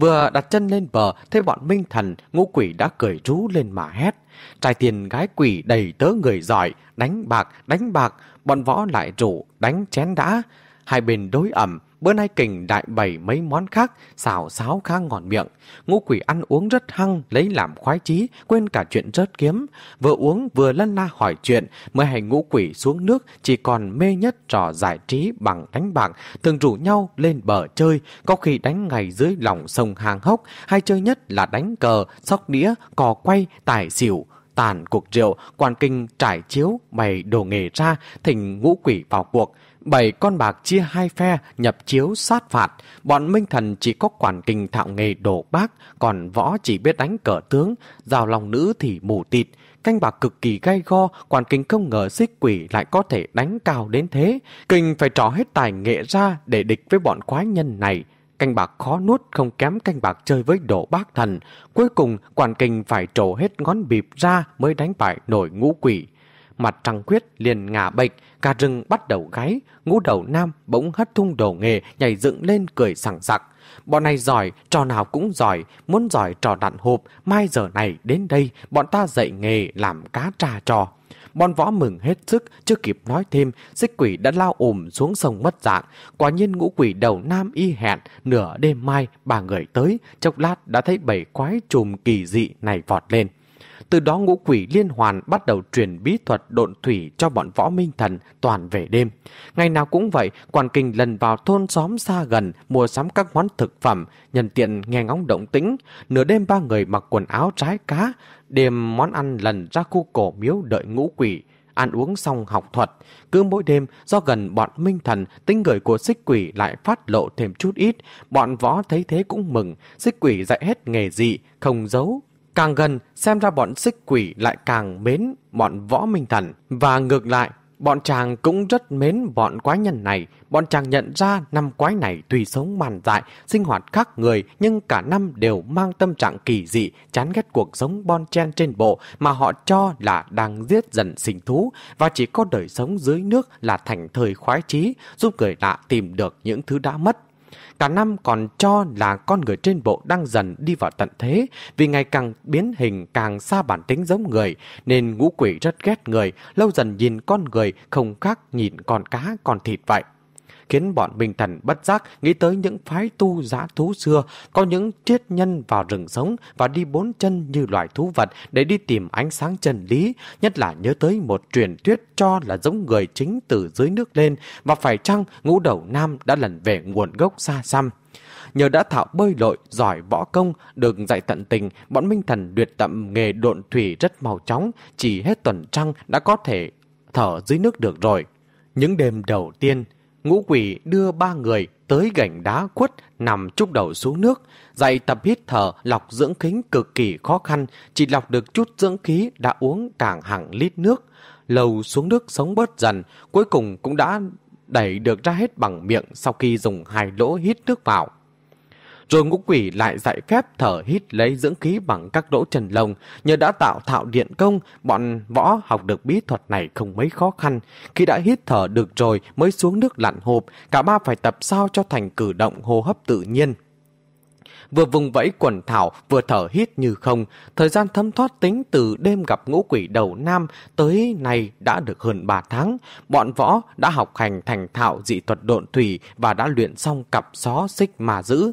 Vừa đặt chân lên bờ, thấy bọn minh thần, ngũ quỷ đã cười rú lên mà hét. Trai tiền gái quỷ đầy tớ người giỏi, đánh bạc, đánh bạc, bọn võ lại rủ, đánh chén đã. Hai bên đối ẩm, bữa nay kình đại bày mấy món khác, xào xáo khá ngon miệng. Ngũ quỷ ăn uống rất hăng, lấy làm khoái chí, quên cả chuyện rớt kiếm. Vừa uống vừa lân la hỏi chuyện, mới hành ngũ quỷ xuống nước, chỉ còn mê nhất trò giải trí bằng đánh bạc, thường rủ nhau lên bờ chơi, có khi đánh ngày dưới lòng sông hàng hốc, hay chơi nhất là đánh cờ, sóc đĩa, cò quay, tài xỉu tàn cuộc rượu, quan kinh trải chiếu, bày đồ nghề ra, thỉnh ngũ quỷ vào cuộc. Bảy con bạc chia hai phe, nhập chiếu sát phạt. Bọn Minh Thần chỉ có quản kinh thạo nghề đổ bác, còn võ chỉ biết đánh cờ tướng, rào lòng nữ thì mù tịt. Canh bạc cực kỳ gai go, quản kinh không ngờ xích quỷ lại có thể đánh cao đến thế. Kinh phải trỏ hết tài nghệ ra để địch với bọn quái nhân này. Canh bạc khó nuốt không kém canh bạc chơi với đổ bác thần. Cuối cùng, quản kinh phải trổ hết ngón bịp ra mới đánh bại nổi ngũ quỷ mặt trăng quyết liền ngả bệnh, cả rừng bắt đầu gáy, ngũ đầu nam bỗng hất thung đồ nghề nhảy dựng lên cười sảng sặc. Bọn này giỏi, trò nào cũng giỏi, muốn giỏi trò đạn hộp, mai giờ này đến đây, bọn ta dạy nghề làm cá trà trò. Bọn võ mừng hết sức, chưa kịp nói thêm, xích quỷ đã lao ùm xuống sông mất dạng. Quả nhiên ngũ quỷ đầu nam y hẹn, nửa đêm mai, bà người tới, chốc lát đã thấy bảy quái trùm kỳ dị này vọt lên. Từ đó ngũ quỷ liên hoàn bắt đầu truyền bí thuật độn thủy cho bọn võ minh thần toàn về đêm. Ngày nào cũng vậy, quan kinh lần vào thôn xóm xa gần mua sắm các món thực phẩm, nhân tiện nghe ngóng động tĩnh. Nửa đêm ba người mặc quần áo trái cá, đêm món ăn lần ra khu cổ miếu đợi ngũ quỷ ăn uống xong học thuật. Cứ mỗi đêm, do gần bọn minh thần, tinh người của xích quỷ lại phát lộ thêm chút ít. Bọn võ thấy thế cũng mừng, xích quỷ dạy hết nghề dị, không giấu, Càng gần, xem ra bọn xích quỷ lại càng mến bọn võ minh thần. Và ngược lại, bọn chàng cũng rất mến bọn quái nhân này. Bọn chàng nhận ra năm quái này tùy sống màn dại, sinh hoạt khác người, nhưng cả năm đều mang tâm trạng kỳ dị, chán ghét cuộc sống bon chen trên bộ mà họ cho là đang giết dần sinh thú, và chỉ có đời sống dưới nước là thành thời khoái trí, giúp người lạ tìm được những thứ đã mất. Cả năm còn cho là con người trên bộ đang dần đi vào tận thế, vì ngày càng biến hình càng xa bản tính giống người, nên ngũ quỷ rất ghét người, lâu dần nhìn con người không khác nhìn con cá, con thịt vậy khiến bọn minh thần bất giác nghĩ tới những phái tu giã thú xưa, có những triết nhân vào rừng sống và đi bốn chân như loài thú vật để đi tìm ánh sáng chân lý, nhất là nhớ tới một truyền thuyết cho là giống người chính từ dưới nước lên và phải chăng ngũ đầu nam đã lần về nguồn gốc xa xăm nhờ đã thạo bơi lội, giỏi võ công, được dạy tận tình, bọn Minh Thần luyện tậm nghề độn thủy rất mau chóng, chỉ hết tuần trăng đã có thể thở dưới nước được rồi. Những đêm đầu tiên, ngũ quỷ đưa ba người tới gành đá quất nằm trúc đầu xuống nước, dạy tập hít thở lọc dưỡng khí cực kỳ khó khăn, chỉ lọc được chút dưỡng khí đã uống càng hàng lít nước. Lầu xuống nước sống bớt dần, cuối cùng cũng đã đẩy được ra hết bằng miệng sau khi dùng hai lỗ hít nước vào. Rồi ngũ quỷ lại dạy phép thở hít lấy dưỡng khí bằng các lỗ chân lông. Nhờ đã tạo thạo điện công, bọn võ học được bí thuật này không mấy khó khăn. Khi đã hít thở được rồi mới xuống nước lặn hộp, cả ba phải tập sao cho thành cử động hô hấp tự nhiên vừa vùng vẫy quần thảo, vừa thở hít như không. Thời gian thấm thoát tính từ đêm gặp ngũ quỷ đầu nam tới nay đã được hơn 3 tháng. Bọn võ đã học hành thành thạo dị thuật độn thủy và đã luyện xong cặp xó xích mà giữ.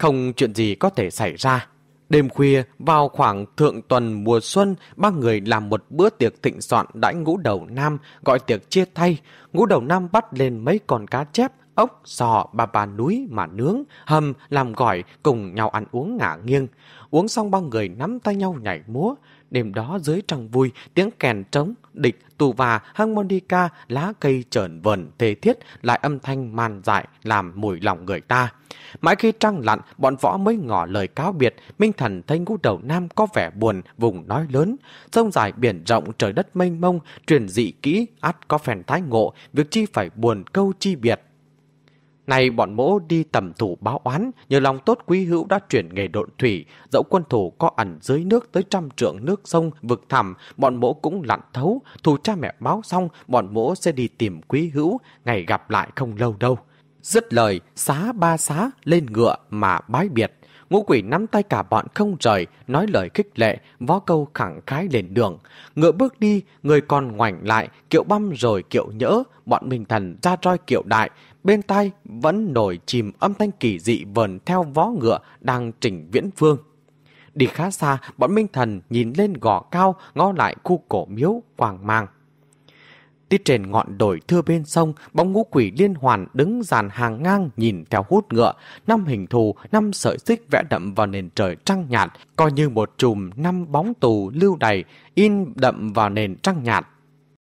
Không chuyện gì có thể xảy ra. Đêm khuya, vào khoảng thượng tuần mùa xuân, ba người làm một bữa tiệc thịnh soạn đãi ngũ đầu nam, gọi tiệc chia thay. Ngũ đầu nam bắt lên mấy con cá chép, ốc, sò, ba ba núi mà nướng, hầm, làm gỏi, cùng nhau ăn uống ngả nghiêng. Uống xong ba người nắm tay nhau nhảy múa. Đêm đó dưới trăng vui, tiếng kèn trống, địch, tù và, harmonica, lá cây trởn vờn, thề thiết, lại âm thanh man dại, làm mùi lòng người ta. Mãi khi trăng lặn, bọn võ mới ngỏ lời cáo biệt, Minh Thần thấy ngũ đầu nam có vẻ buồn, vùng nói lớn. Sông dài biển rộng, trời đất mênh mông, truyền dị kỹ, ắt có phèn thái ngộ, việc chi phải buồn câu chi biệt. Này bọn mỗ đi tầm thủ báo oán, nhờ lòng tốt quý hữu đã chuyển nghề độn thủy, dẫu quân thủ có ẩn dưới nước tới trăm trượng nước sông, vực thẳm, bọn mỗ cũng lặn thấu, thù cha mẹ báo xong, bọn mỗ sẽ đi tìm quý hữu, ngày gặp lại không lâu đâu. Dứt lời, xá ba xá lên ngựa mà bái biệt. Ngũ quỷ nắm tay cả bọn không rời, nói lời khích lệ, vó câu khẳng khái lên đường. Ngựa bước đi, người còn ngoảnh lại, kiệu băm rồi kiệu nhỡ, bọn mình thần ra roi kiệu đại. Bên tai vẫn nổi chìm âm thanh kỳ dị vờn theo vó ngựa đang chỉnh viễn phương. Đi khá xa, bọn Minh Thần nhìn lên gò cao, ngó lại khu cổ miếu, quàng mang. Tiết trên ngọn đồi thưa bên sông, bóng ngũ quỷ liên hoàn đứng dàn hàng ngang nhìn theo hút ngựa, năm hình thù, năm sợi xích vẽ đậm vào nền trời trăng nhạt, coi như một chùm năm bóng tù lưu đầy, in đậm vào nền trăng nhạt.